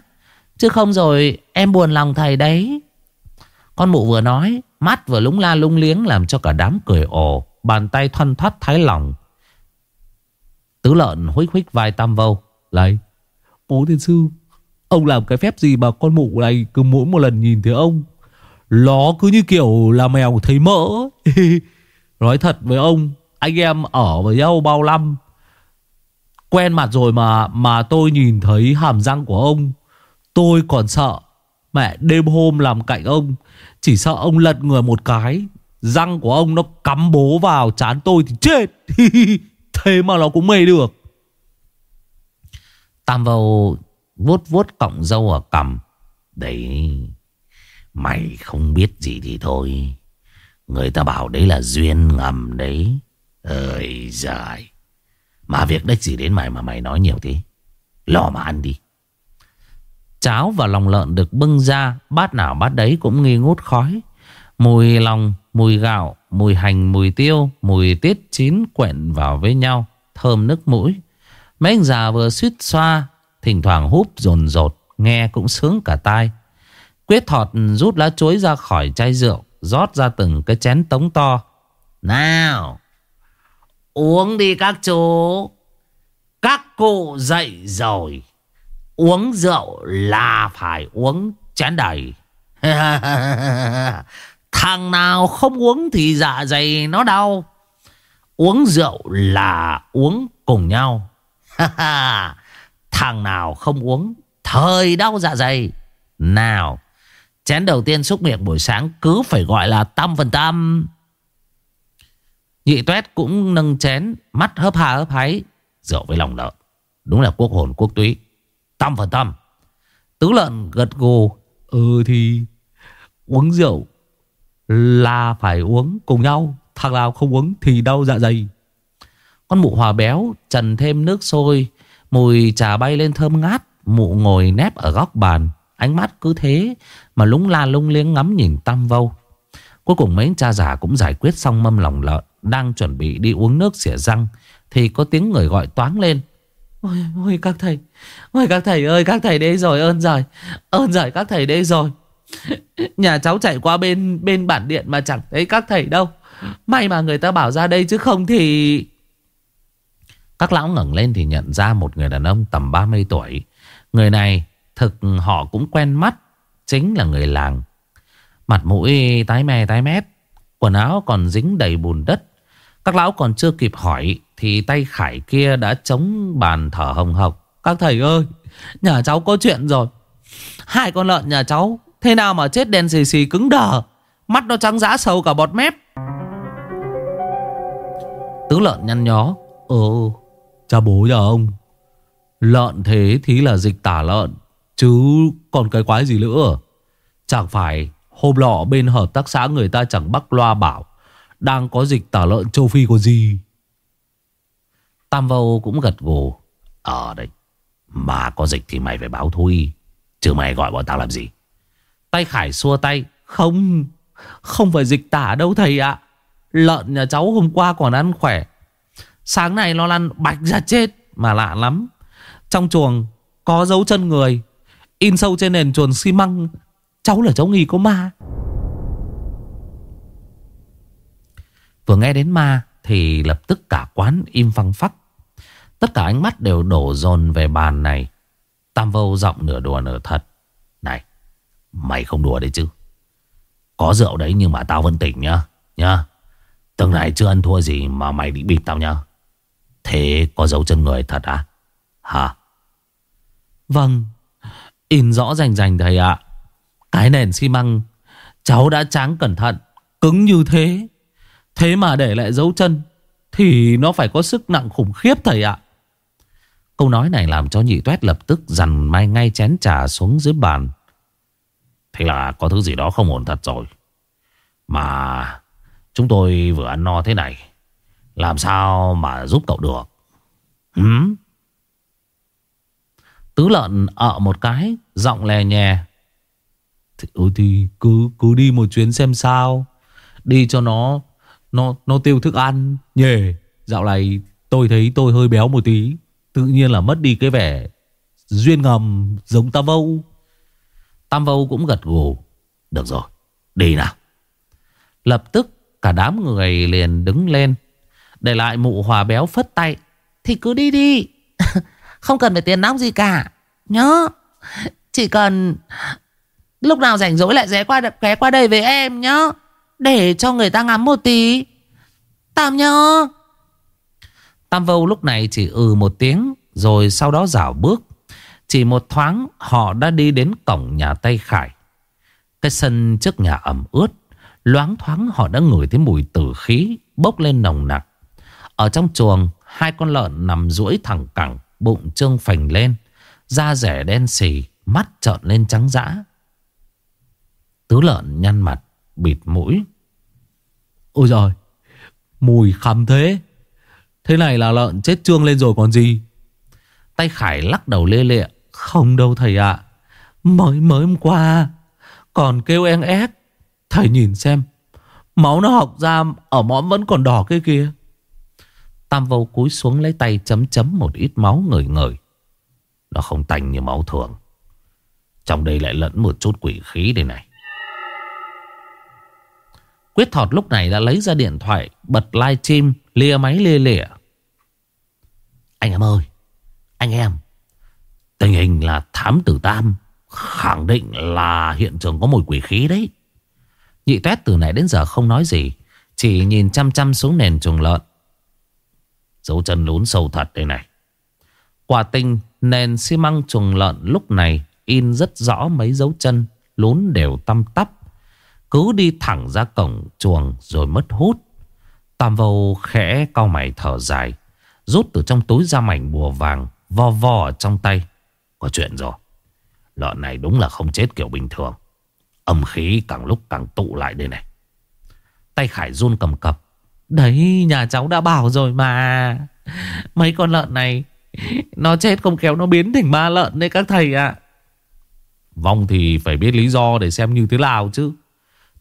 Chứ không rồi em buồn lòng thầy đấy. Con mụ vừa nói, Mắt vừa lúng la lung liếng Làm cho cả đám cười ồ, Bàn tay thoăn thoát thái lòng. Tứ lợn huých huých vai tam vâu, Lấy. Bố thiên sư, Ông làm cái phép gì mà con mụ này Cứ mỗi một lần nhìn thấy ông Nó cứ như kiểu là mèo thấy mỡ? Nói thật với ông, Anh em ở với nhau bao năm Quen mặt rồi mà Mà tôi nhìn thấy hàm răng của ông, Tôi còn sợ. Mẹ, đêm hôm làm cạnh ông, Chỉ sợ ông lật người một cái, Răng của ông nó cắm bố vào, chán tôi thì chết. Thế mà nó cũng mê được. Tam vào vuốt vuốt cọng dâu ở cằm. Đấy, Mày không biết gì thì thôi. Người ta bảo đấy là duyên ngầm đấy. Ơi dài mà việc đếch gì đến mày mà mày nói nhiều thế? Lo mà ăn đi. Cháo và lòng lợn được bưng ra Bát nào bát đấy cũng nghi ngút khói. Mùi lòng, mùi gạo, mùi hành, mùi tiêu Mùi tiết chín quẹn vào với nhau Thơm nước mũi. Mấy anh già vừa suýt xoa Thỉnh thoảng húp rồn rột Nghe cũng sướng cả tai. Quyết thọt rút lá chuối ra khỏi chai rượu rót ra từng cái chén tống to. Nào, uống đi các chú. Các cụ dậy rồi. Uống rượu là phải uống chén đầy. Thằng nào không uống thì dạ dày nó đau. Uống rượu là uống cùng nhau. Thằng nào không uống thời đau dạ dày. Nào, Chén đầu tiên xúc miệng buổi sáng cứ phải gọi là tâm phần tâm. Nhị tuét cũng nâng chén, mắt hớp hà hớp háy. Rượu với lòng lợn. Đúng là quốc hồn quốc túy. Tâm phần tâm. Tứ lợn gật gù. Ừ thì uống rượu là phải uống cùng nhau. Thằng nào không uống thì đau dạ dày. Con mụ hòa béo trần thêm nước sôi. Mùi trà bay lên thơm ngát. Mụ ngồi nép ở góc bàn. Ánh mắt cứ thế mà lúng la lung liếng ngắm nhìn Tam Vâu. Cuối cùng mấy cha già cũng giải quyết xong mâm lòng lợn. Đang chuẩn bị đi uống nước xỉa răng. Thì có tiếng người gọi toáng lên. Ôi, ôi các thầy. Ôi các thầy ơi các thầy đây rồi ơn rồi. Ơn rồi các thầy đây rồi. Nhà cháu chạy qua bên bên bản điện mà chẳng thấy các thầy đâu. May mà người ta bảo ra đây chứ không thì... Các lão ngẩng lên thì nhận ra một người đàn ông tầm 30 tuổi. Người này Thực họ cũng quen mắt Chính là người làng Mặt mũi tái me tái mét Quần áo còn dính đầy bùn đất các lão còn chưa kịp hỏi Thì tay khải kia đã chống bàn thở hồng hộc. Các thầy ơi, Nhà cháu có chuyện rồi. Hai con lợn nhà cháu, Thế nào mà chết đen xì xì cứng đờ? Mắt nó trắng dã sâu cả bọt mép. Tứ lợn nhăn nhó. Ừ Cha bố nhà ông. Lợn thế thì là dịch tả lợn, Chứ còn cái quái gì nữa? Chẳng phải hôm lọ bên hợp tác xã người ta chẳng bắt loa bảo đang có dịch tả lợn châu Phi có gì? Tam Vâu cũng gật gù. Ở ờ, đây Mà có dịch thì mày phải báo thôi Chứ mày gọi bọn tao làm gì? Tay Khải xua tay Không Không phải dịch tả đâu thầy ạ. Lợn nhà cháu hôm qua còn ăn khỏe. Sáng nay nó lăn bạch ra chết Mà lạ lắm. Trong chuồng có dấu chân người In sâu trên nền chuồng xi măng. Cháu là cháu nghi có ma. Vừa nghe đến ma Thì lập tức cả quán im phăng phắc. Tất cả ánh mắt đều đổ dồn về bàn này. Tam vô giọng nửa đùa nửa thật. Này, Mày không đùa đấy chứ? Có rượu đấy nhưng mà tao vẫn tỉnh nhá Nhá. Từng này chưa ăn thua gì mà mày định bịp tao nhá. Thế có dấu chân người thật à Hả? Vâng In rõ rành rành thầy ạ. Cái nền xi măng, Cháu đã tráng cẩn thận, Cứng như thế. Thế mà để lại dấu chân Thì nó phải có sức nặng khủng khiếp thầy ạ Câu nói này làm cho nhị tuét lập tức dằn mai ngay chén trà xuống dưới bàn. Thế là có thứ gì đó không ổn thật rồi. Mà chúng tôi vừa ăn no thế này. Làm sao mà giúp cậu được? Hứng Tứ lợn ở một cái, giọng lè nhè. Thì, ừ thì cứ cứ đi một chuyến xem sao. Đi cho nó nó nó tiêu thức ăn nhề. Dạo này tôi thấy tôi hơi béo một tí. Tự nhiên là mất đi cái vẻ duyên ngầm giống Tam Vâu. Tam Vâu cũng gật gù. Được rồi, đi nào. Lập tức cả đám người liền đứng lên. Để lại mụ hòa béo phất tay. Thì cứ đi đi. Không cần phải tiền nóng gì cả. Nhớ. Chỉ cần lúc nào rảnh rỗi lại ghé qua, ghé qua đây với em nhớ để cho người ta ngắm một tí. Tam nhớ. Tam Vâu lúc này chỉ ừ một tiếng, Rồi sau đó rảo bước. Chỉ một thoáng, họ đã đi đến cổng nhà Tây Khải. Cái sân trước nhà ẩm ướt, Loáng thoáng họ đã ngửi thấy mùi tử khí Bốc lên nồng nặc. Ở trong chuồng, Hai con lợn nằm duỗi thẳng cẳng, Bụng trương phành lên, Da rẻ đen xì, Mắt trợn lên trắng dã. Tứ lợn nhăn mặt. Bịt mũi. Ôi giời Mùi khắm thế. Thế này là lợn chết trương lên rồi còn gì? Tay Khải lắc đầu lê lệ Không đâu thầy ạ. Mới mới hôm qua Còn kêu en ép. Thầy nhìn xem Máu nó học ra ở mõm vẫn còn đỏ kia kia Tam vô cúi xuống lấy tay chấm chấm một ít máu ngửi ngửi Nó không tanh như máu thường. Trong đây lại lẫn một chút quỷ khí đây này Quyết thọt lúc này đã lấy ra điện thoại, Bật live stream Lia máy lia lịa anh em ơi, Anh em, Tình hình là thám tử tam Khẳng định là hiện trường có mùi quỷ khí đấy. Nhị tuét từ nãy đến giờ không nói gì, Chỉ nhìn chăm chăm xuống nền chuồng lợn. Dấu chân lún sâu thật đây này. Quả tinh nền xi măng chuồng lợn lúc này In rất rõ mấy dấu chân Lún đều tăm tắp. Cứ đi thẳng ra cổng chuồng rồi mất hút. Tam vô khẽ cau mày thở dài, Rút từ trong túi ra mảnh bùa vàng, Vo vo ở trong tay. Có chuyện rồi. Lợn này đúng là không chết kiểu bình thường. Âm khí càng lúc càng tụ lại đây này. Tay Khải run cầm cập. Đấy, nhà cháu đã bảo rồi mà. Mấy con lợn này, Nó chết không kéo nó biến thành ma lợn đấy các thầy ạ. Vong thì phải biết lý do để xem như thế nào chứ.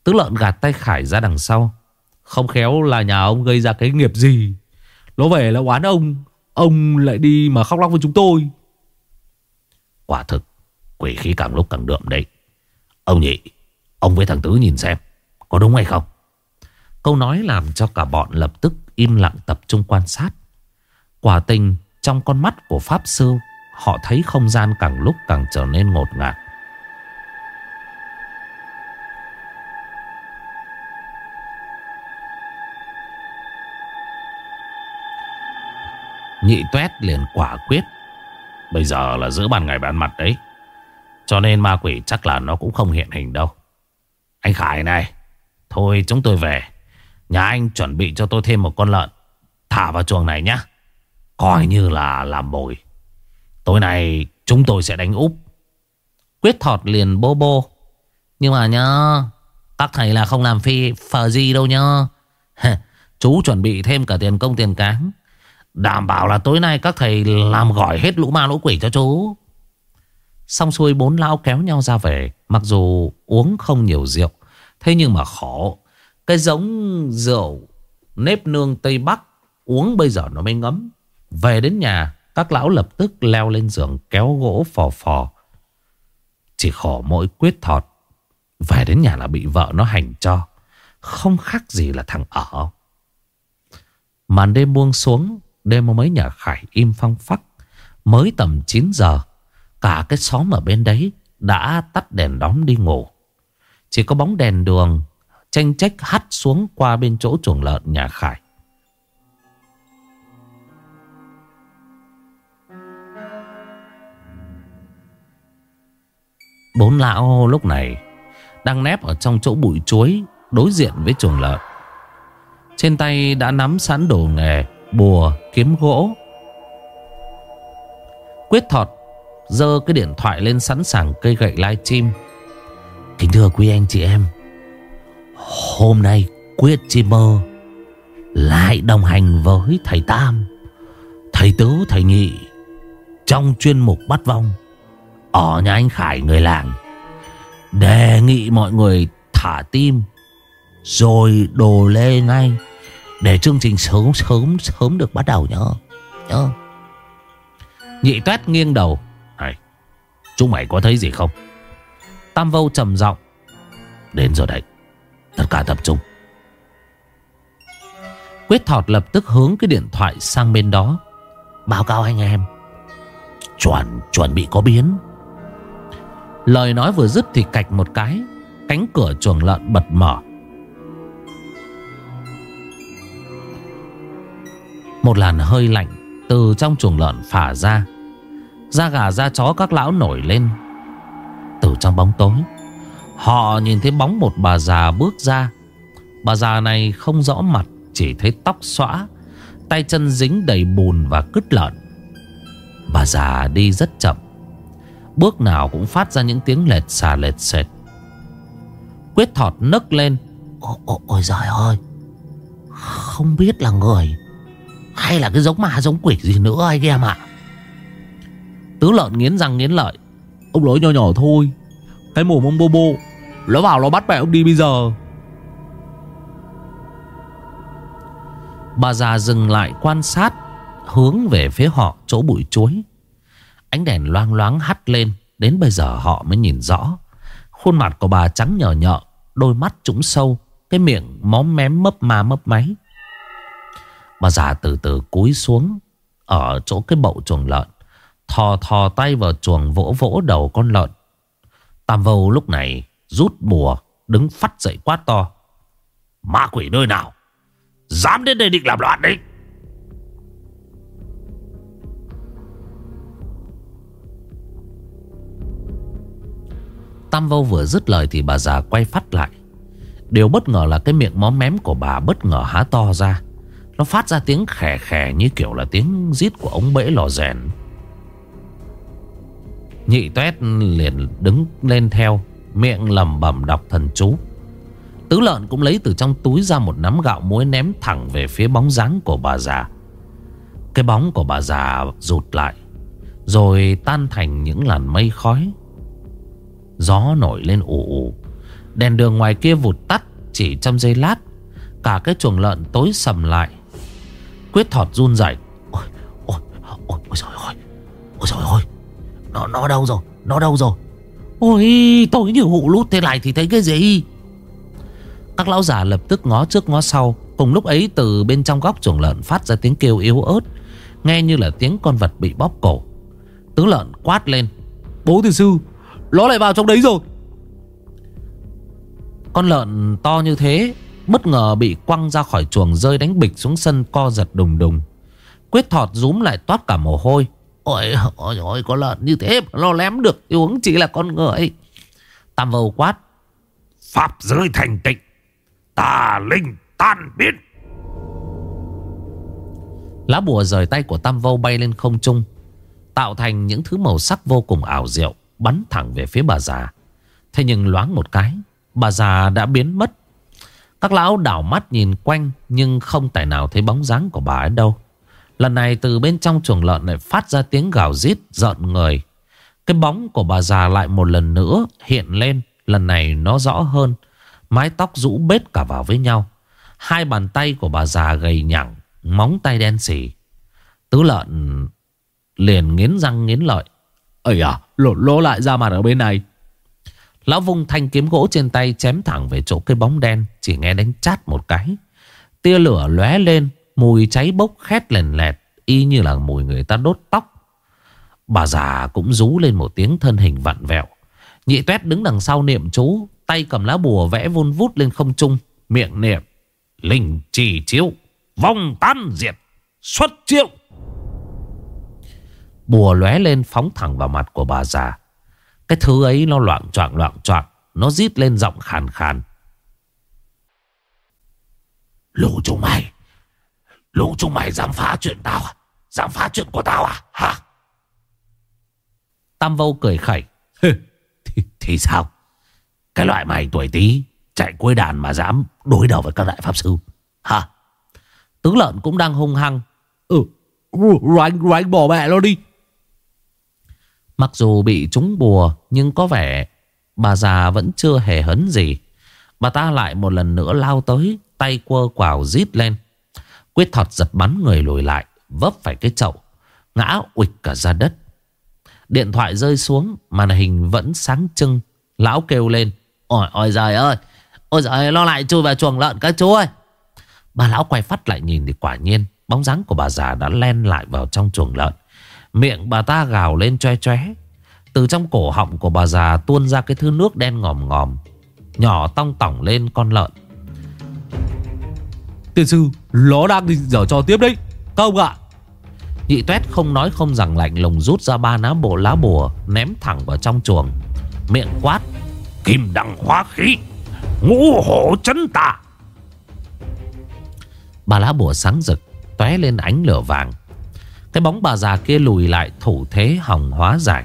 Tứ lợn gạt tay Khải ra đằng sau. Không khéo là nhà ông gây ra cái nghiệp gì. Nó về là oán ông Ông lại đi mà khóc lóc với chúng tôi. Quả thực, Quỷ khí càng lúc càng đượm đấy. Ông nhị, Ông với thằng Tứ nhìn xem, Có đúng hay không? Câu nói làm cho cả bọn lập tức im lặng tập trung quan sát. Quả tình trong con mắt của Pháp Sư, Họ thấy không gian càng lúc càng trở nên ngột ngạt. Nhị tuét liền quả quyết. Bây giờ là giữa ban ngày ban mặt đấy. Cho nên ma quỷ chắc là nó cũng không hiện hình đâu. Anh Khải này, Thôi chúng tôi về. Nhà anh chuẩn bị cho tôi thêm một con lợn. Thả vào chuồng này nhá. Coi như là làm bồi. Tối nay chúng tôi sẽ đánh úp. Quyết thọt liền bô bô. Nhưng mà nhá Các thầy là không làm phi, phờ gì đâu nhá. Chú chuẩn bị thêm cả tiền công tiền cáng. Đảm bảo là tối nay các thầy làm gọi hết lũ ma lũ quỷ cho chú. Xong xuôi bốn lão kéo nhau ra về. Mặc dù uống không nhiều rượu. Thế nhưng mà khổ Cái giống rượu nếp nương Tây Bắc Uống bây giờ nó mới ngấm Về đến nhà, Các lão lập tức leo lên giường kéo gỗ phò phò Chỉ khổ mỗi quyết thọt, Về đến nhà là bị vợ nó hành cho Không khác gì là thằng ở Màn đêm buông xuống Đêm mấy nhà Khải im phăng phắc. Mới tầm 9 giờ, Cả cái xóm ở bên đấy Đã tắt đèn đóm đi ngủ. Chỉ có bóng đèn đường Tranh trách hắt xuống qua bên chỗ chuồng lợn nhà Khải. Bốn lão lúc này Đang nép ở trong chỗ bụi chuối Đối diện với chuồng lợn. Trên tay đã nắm sẵn đồ nghề Bùa, kiếm gỗ. Quyết thọt Dơ cái điện thoại lên sẵn sàng cây gậy live stream Kính thưa quý anh chị em Hôm nay Quyết Chimmer Lại đồng hành với thầy Tam Thầy Tứ, thầy Nhị Trong chuyên mục bắt vong Ở nhà anh Khải người làng. Đề nghị mọi người thả tim Rồi đồ lê ngay. Để chương trình sớm sớm sớm được bắt đầu nhớ. Nhớ. Nhị tuét nghiêng đầu. Này, Chúng mày có thấy gì không? Tam Vâu trầm giọng. Đến rồi đấy. Tất cả tập trung. Quyết thọt lập tức hướng cái điện thoại sang bên đó. Báo cáo anh em. Chuẩn chuẩn bị có biến. Lời nói vừa dứt thì cạch một cái. Cánh cửa chuồng lợn bật mở. Một làn hơi lạnh Từ trong chuồng lợn phả ra. Da gà da chó các lão nổi lên. Từ trong bóng tối Họ nhìn thấy bóng một bà già bước ra. Bà già này không rõ mặt Chỉ thấy tóc xõa Tay chân dính đầy bùn và cứt lợn. Bà già đi rất chậm Bước nào cũng phát ra những tiếng lệt xà lệt sệt Quyết thọt nấc lên. Ôi, ôi, ôi giời ơi Không biết là người hay là cái giống ma giống quỷ gì nữa anh em ạ? Tứ lợn nghiến răng nghiến lợi. Ông nói nhỏ nhỏ thôi. Cái mồm ông bô bô. Nó vào nó bắt mẹ ông đi bây giờ. Bà già dừng lại quan sát Hướng về phía họ chỗ bụi chuối. Ánh đèn loang loáng hắt lên Đến bây giờ họ mới nhìn rõ. Khuôn mặt của bà trắng nhờ nhợ Đôi mắt trũng sâu Cái miệng móm mém mấp ma mấp máy Bà già từ từ cúi xuống Ở chỗ cái bậu chuồng lợn, Thò thò tay vào chuồng vỗ vỗ đầu con lợn. Tam vâu lúc này rút bùa, Đứng phát dậy quát to. Ma quỷ nơi nào? Dám đến đây định làm loạn đấy Tam Vô vừa dứt lời thì bà già quay phát lại. Điều bất ngờ là cái miệng móm mém của bà bất ngờ há to ra. Nó phát ra tiếng khè khè như kiểu là tiếng rít của ống bể lò rèn. Nhị tuét liền đứng lên theo, Miệng lầm bầm đọc thần chú. Tứ lợn cũng lấy từ trong túi ra một nắm gạo muối ném thẳng về phía bóng dáng của bà già. Cái bóng của bà già rụt lại, Rồi tan thành những làn mây khói. Gió nổi lên ù ù, Đèn đường ngoài kia vụt tắt Chỉ trong giây lát, Cả cái chuồng lợn tối sầm lại. Quyết thọt run rẩy. Ôi, ôi, ôi, ôi trời ơi Ôi trời ơi. Nó, nó đâu rồi, nó đâu rồi? Ôi, tôi như hụ lút thế này thì thấy cái gì? Các lão già lập tức ngó trước ngó sau Cùng lúc ấy từ bên trong góc chuồng lợn phát ra tiếng kêu yếu ớt Nghe như là tiếng con vật bị bóp cổ. Tứ lợn quát lên Bố thiền sư Nó lại vào trong đấy rồi. Con lợn to như thế Bất ngờ bị quăng ra khỏi chuồng Rơi đánh bịch xuống sân co giật đùng đùng. Quyết thọt rúm lại toát cả mồ hôi. Ôi ôi ôi, có lợn như thế Lo lém được uống chỉ là con người. Tam vầu quát, Pháp giới thành tịnh, Tà linh tan biến. Lá bùa rời tay của Tam Vâu bay lên không trung, Tạo thành những thứ màu sắc vô cùng ảo diệu, Bắn thẳng về phía bà già. Thế nhưng loáng một cái, Bà già đã biến mất. Các lão đảo mắt nhìn quanh Nhưng không tài nào thấy bóng dáng của bà ấy đâu. Lần này từ bên trong chuồng lợn lại phát ra tiếng gào rít giận người. Cái bóng của bà già lại một lần nữa hiện lên Lần này nó rõ hơn. Mái tóc rũ bết cả vào với nhau. Hai bàn tay của bà già gầy nhẳng Móng tay đen xỉ Tứ lợn liền nghiến răng nghiến lợi. Ây à lỗ, lỗ lại ra mặt ở bên này. Lão vung thanh kiếm gỗ trên tay Chém thẳng về chỗ cây bóng đen, Chỉ nghe đánh chát một cái. Tia lửa lóe lên, Mùi cháy bốc khét lèn lẹt, Y như là mùi người ta đốt tóc. Bà già cũng rú lên một tiếng thân hình vặn vẹo. Nhị tuét đứng đằng sau niệm chú, Tay cầm lá bùa vẽ vun vút lên không trung, Miệng niệm, Linh trì chiếu, Vong tan diệt, Xuất triệu Bùa lóe lên phóng thẳng vào mặt của bà già. Cái thứ ấy nó loạn choạng loạn choạng Nó rít lên giọng khàn khàn Lũ chúng mày Lũ chúng mày dám phá chuyện tao à Dám phá chuyện của tao à Hả Tam vâu cười khẩy thì, thì sao Cái loại mày tuổi tí Chạy cuối đàn mà dám đối đầu với các đại pháp sư Hả Tứ lợn cũng đang hung hăng Ừ Rồi anh, rồi anh bỏ mẹ nó đi Mặc dù bị trúng bùa, Nhưng có vẻ Bà già vẫn chưa hề hấn gì. Bà ta lại một lần nữa lao tới, Tay quơ quào rít lên. Quyết thọt giật bắn người lùi lại, Vấp phải cái chậu, Ngã ụịch cả ra đất. Điện thoại rơi xuống, Màn hình vẫn sáng trưng. Lão kêu lên, Ôi ôi giời ơi! Ôi giời ơi, lo lại chui vào chuồng lợn các chú ơi! Bà lão quay phát lại nhìn thì quả nhiên, Bóng dáng của bà già đã len lại vào trong chuồng lợn. Miệng bà ta gào lên choe choe. Từ trong cổ họng của bà già tuôn ra cái thứ nước đen ngòm ngòm Nhỏ tong tỏng lên con lợn. Tiên sư Nó đang đi giờ cho tiếp đấy. Các ông ạ. Nhị tuét không nói không rằng lạnh lùng rút ra ba ná bộ lá bùa Ném thẳng vào trong chuồng. Miệng quát Kim đằng hóa khí Ngũ hổ chấn tà Ba lá bùa sáng rực tóe lên ánh lửa vàng cái bóng bà già kia lùi lại thủ thế hỏng hóa giải.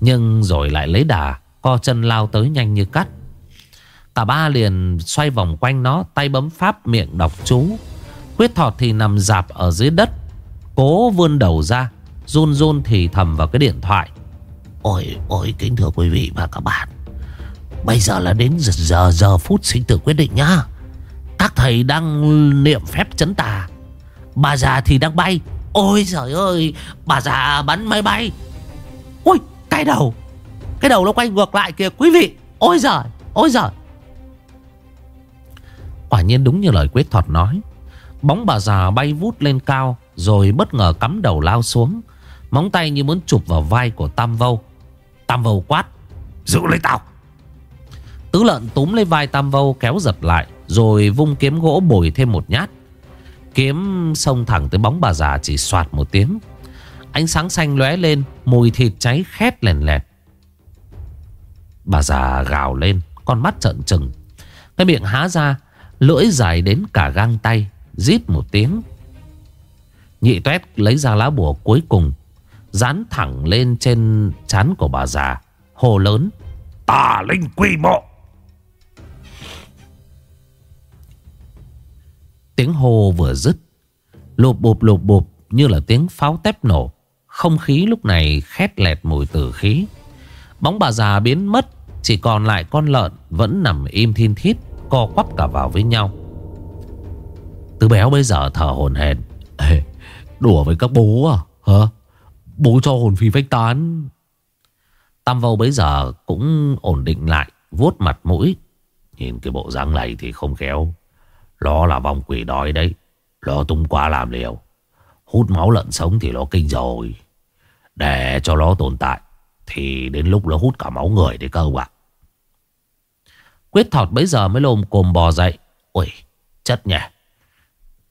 Nhưng rồi lại lấy đà Co chân lao tới nhanh như cắt. Cả ba liền xoay vòng quanh nó Tay bấm pháp miệng đọc chú. Quyết thọt thì nằm dạp ở dưới đất Cố vươn đầu ra Run run thì thầm vào cái điện thoại. Ôi ôi kính thưa quý vị và các bạn. Bây giờ là đến giờ giờ, giờ phút sinh tử quyết định nhá. Các thầy đang niệm phép chấn tà. Bà già thì đang bay Ôi trời ơi, Bà già bắn máy bay. Ôi cái đầu Cái đầu nó quay ngược lại kìa, quý vị. Ôi giời Ôi giời. Quả nhiên đúng như lời Quyết Thọt nói. Bóng bà già bay vút lên cao, Rồi bất ngờ cắm đầu lao xuống. Móng tay như muốn chụp vào vai của Tam Vâu. Tam Vâu quát, Giữ lấy tao. Tứ lợn túm lấy vai Tam Vâu kéo giật lại, Rồi vung kiếm gỗ bồi thêm một nhát. Kiếm xông thẳng tới bóng bà già chỉ soạt một tiếng. Ánh sáng xanh lóe lên, Mùi thịt cháy khét lèn lẹt. Bà già gào lên, Con mắt trợn trừng. Cái miệng há ra, Lưỡi dài đến cả găng tay, Rít một tiếng. Nhị tuét lấy ra lá bùa cuối cùng, Dán thẳng lên trên chán của bà già Hồ lớn, Tà linh quy mộ! Tiếng hồ vừa dứt Lụp bụp lụp bụp Như là tiếng pháo tép nổ. Không khí lúc này khét lẹt mùi tử khí. Bóng bà già biến mất Chỉ còn lại con lợn Vẫn nằm im thiên thít Co quắp cả vào với nhau. Từ béo bây giờ thở hồn hển. Ê, Đùa với các bố à? Hả? Bố cho hồn phi phách tán. Tam Vâu bây giờ cũng ổn định lại vuốt mặt mũi. Nhìn cái bộ dáng này thì không khéo nó là vong quỷ đói đấy. Nó tung quá làm liều. Hút máu lợn sống thì nó kinh rồi. Để cho nó tồn tại, Thì đến lúc nó hút cả máu người đấy cơ ạ. Quyết thọt bấy giờ mới lồm cồm bò dậy. Ôi chất nhỉ.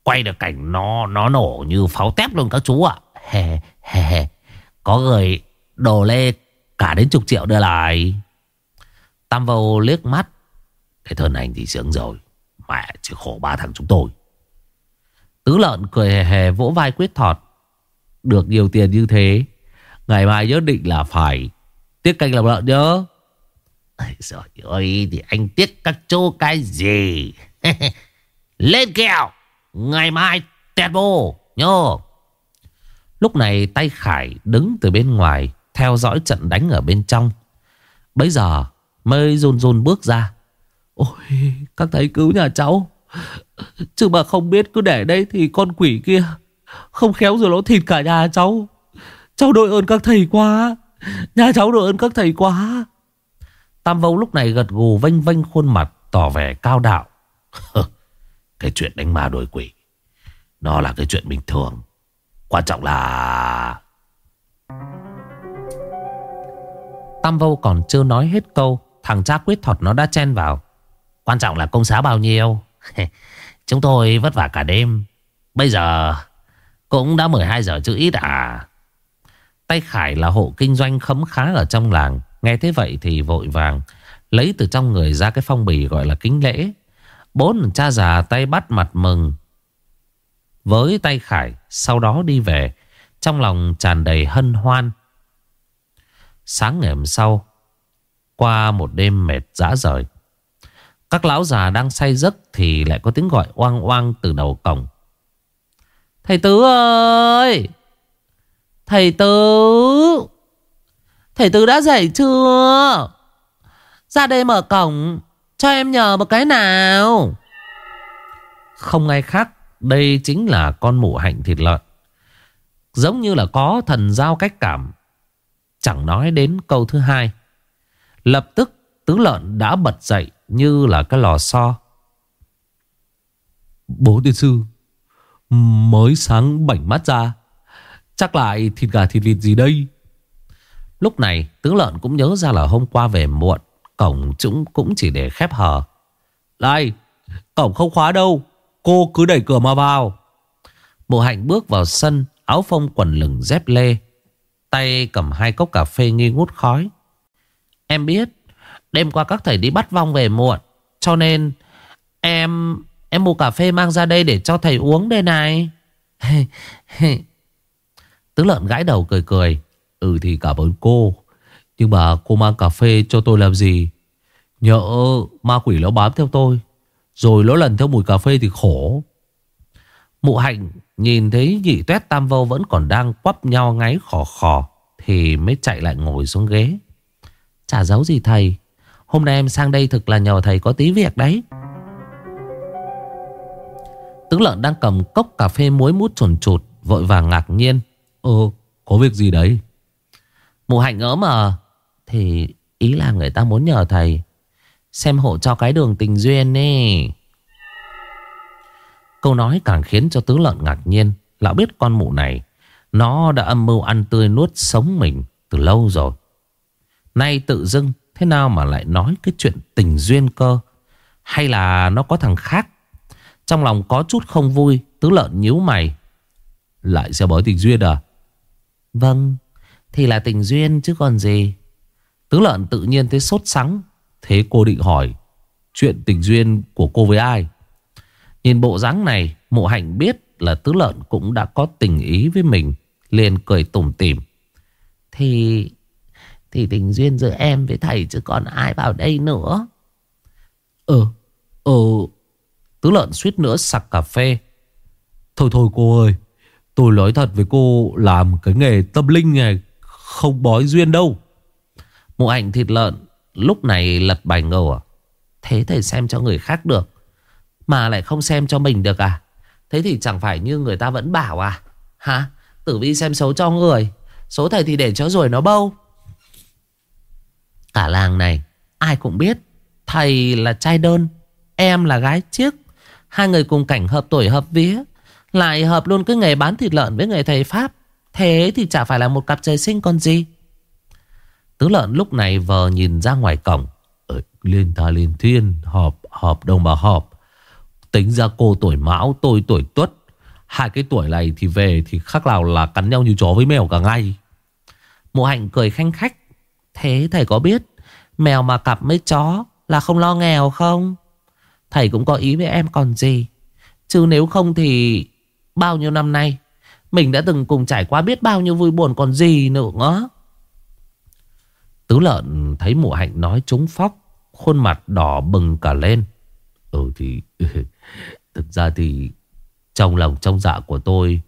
Quay được cảnh nó nó nổ như pháo tép luôn các chú ạ. Hè hè hè. Có người đồ lê cả đến chục triệu đưa lại. Tam vô liếc mắt. Cái thân anh thì sướng rồi. Mẹ chỉ khổ ba thằng chúng tôi. Tứ lợn cười hề hề, vỗ vai quyết thọt. Được nhiều tiền như thế, Ngày mai nhất định là phải Tiết canh làm lợn nhớ. Rồi ơi, thì anh tiếc các chú cái gì? Lên kẹo, Ngày mai tẹt vô Nhớ. Lúc này tay Khải đứng từ bên ngoài, Theo dõi trận đánh ở bên trong. Bây giờ mới run run bước ra. Ôi, các thầy cứu nhà cháu. Chứ mà không biết cứ để đây Thì con quỷ kia Không khéo rồi nó thịt cả nhà cháu. Cháu đội ơn các thầy quá. Nhà cháu đội ơn các thầy quá. Tam Vâu lúc này gật gù vênh vênh khuôn mặt Tỏ vẻ cao đạo. Cái chuyện đánh ma đuổi quỷ, Nó là cái chuyện bình thường. Quan trọng là Tam Vâu còn chưa nói hết câu, Thằng cha quyết thuật nó đã chen vào. Quan trọng là công xá bao nhiêu. Chúng tôi vất vả cả đêm. Bây giờ Cũng đã 12 giờ chứ ít à Tay Khải là hộ kinh doanh khấm khá ở trong làng. Nghe thế vậy thì vội vàng Lấy từ trong người ra cái phong bì gọi là kính lễ. Bốn cha già tay bắt mặt mừng. Với tay Khải, Sau đó đi về, Trong lòng tràn đầy hân hoan. Sáng ngày hôm sau, Qua một đêm mệt dã rời các lão già đang say giấc Thì lại có tiếng gọi oang oang từ đầu cổng. Thầy Tứ ơi! Thầy Tứ! Thầy Tứ đã dậy chưa? Ra đây mở cổng, Cho em nhờ một cái nào. Không ai khác, Đây chính là con mụ hạnh thịt lợn. Giống như là có thần giao cách cảm. Chẳng nói đến câu thứ hai. Lập tức tứ lợn đã bật dậy. Như là cái lò xo. Bố tiên sư Mới sáng bảnh mắt ra Chắc lại thịt gà thịt vịt gì đây? Lúc này tướng lợn cũng nhớ ra là hôm qua về muộn Cổng chúng cũng chỉ để khép hờ. Đây Cổng không khóa đâu Cô cứ đẩy cửa mà vào. Bộ hạnh bước vào sân Áo phông quần lửng dép lê Tay cầm hai cốc cà phê nghi ngút khói. Em biết Đêm qua các thầy đi bắt vong về muộn. Cho nên Em Em mua cà phê mang ra đây để cho thầy uống đây này. Tứ lợn gãi đầu cười cười. Ừ thì cảm ơn cô. Nhưng mà cô mang cà phê cho tôi làm gì? Nhỡ ma quỷ nó bám theo tôi, Rồi nó lần theo mùi cà phê thì khổ. Mụ hạnh nhìn thấy nhị tuét tam vô vẫn còn đang quắp nhau ngáy khò khò Thì mới chạy lại ngồi xuống ghế. Chả giấu gì thầy. Hôm nay em sang đây thực là nhờ thầy có tí việc đấy. Tướng lợn đang cầm cốc cà phê muối mút chuồn chụt, Vội vàng ngạc nhiên. Ừ có việc gì đấy? Mụ hạnh ngỡ mà Thì ý là người ta muốn nhờ thầy Xem hộ cho cái đường tình duyên nè Câu nói càng khiến cho tứ lợn ngạc nhiên. Lão biết con mụ này, Nó đã âm mưu ăn tươi nuốt sống mình Từ lâu rồi. Nay tự dưng Thế nào mà lại nói cái chuyện tình duyên cơ? Hay là nó có thằng khác? Trong lòng có chút không vui, Tứ lợn nhíu mày. Lại sẽ bói tình duyên à? Vâng Thì là tình duyên chứ còn gì. Tứ lợn tự nhiên thấy sốt sắng, Thế cô định hỏi, Chuyện tình duyên của cô với ai? Nhìn bộ dáng này, Mộ hạnh biết là tứ lợn cũng đã có tình ý với mình, liền cười tủm tỉm. Thì thì tình duyên giữa em với thầy chứ còn ai vào đây nữa. Ờ Ờ Tứ lợn suýt nữa sặc cà phê. Thôi thôi cô ơi Tôi nói thật với cô Làm cái nghề tâm linh này Không bói duyên đâu. Mụ hạnh thịt lợn Lúc này lật bài ngầu à? Thế thầy xem cho người khác được Mà lại không xem cho mình được à? Thế thì chẳng phải như người ta vẫn bảo à? Hả? Tử vi xem số cho người Số thầy thì để cho rồi nó bâu Cả làng này. Ai cũng biết, Thầy là trai đơn, Em là gái chiếc. Hai người cùng cảnh hợp tuổi hợp vía, Lại hợp luôn cái nghề bán thịt lợn với người thầy Pháp. Thế thì chả phải là một cặp trời sinh con gì. Tứ lợn lúc này vờ nhìn ra ngoài cổng. Liên ta liên thiên Họp họp đồng bà họp. Tính ra cô tuổi mão, tôi tuổi tuất. Hai cái tuổi này thì về Thì khác nào là cắn nhau như chó với mèo cả ngày. Mụ hạnh cười khanh khách. Thế thầy có biết Mèo mà cặp với chó Là không lo nghèo không? Thầy cũng có ý với em còn gì? Chứ nếu không thì Bao nhiêu năm nay, Mình đã từng cùng trải qua biết bao nhiêu vui buồn còn gì nữa Tứ lợn thấy mụ hạnh nói trúng phóc, Khuôn mặt đỏ bừng cả lên. Ừ thì, Thực ra thì Trong lòng trong dạ của tôi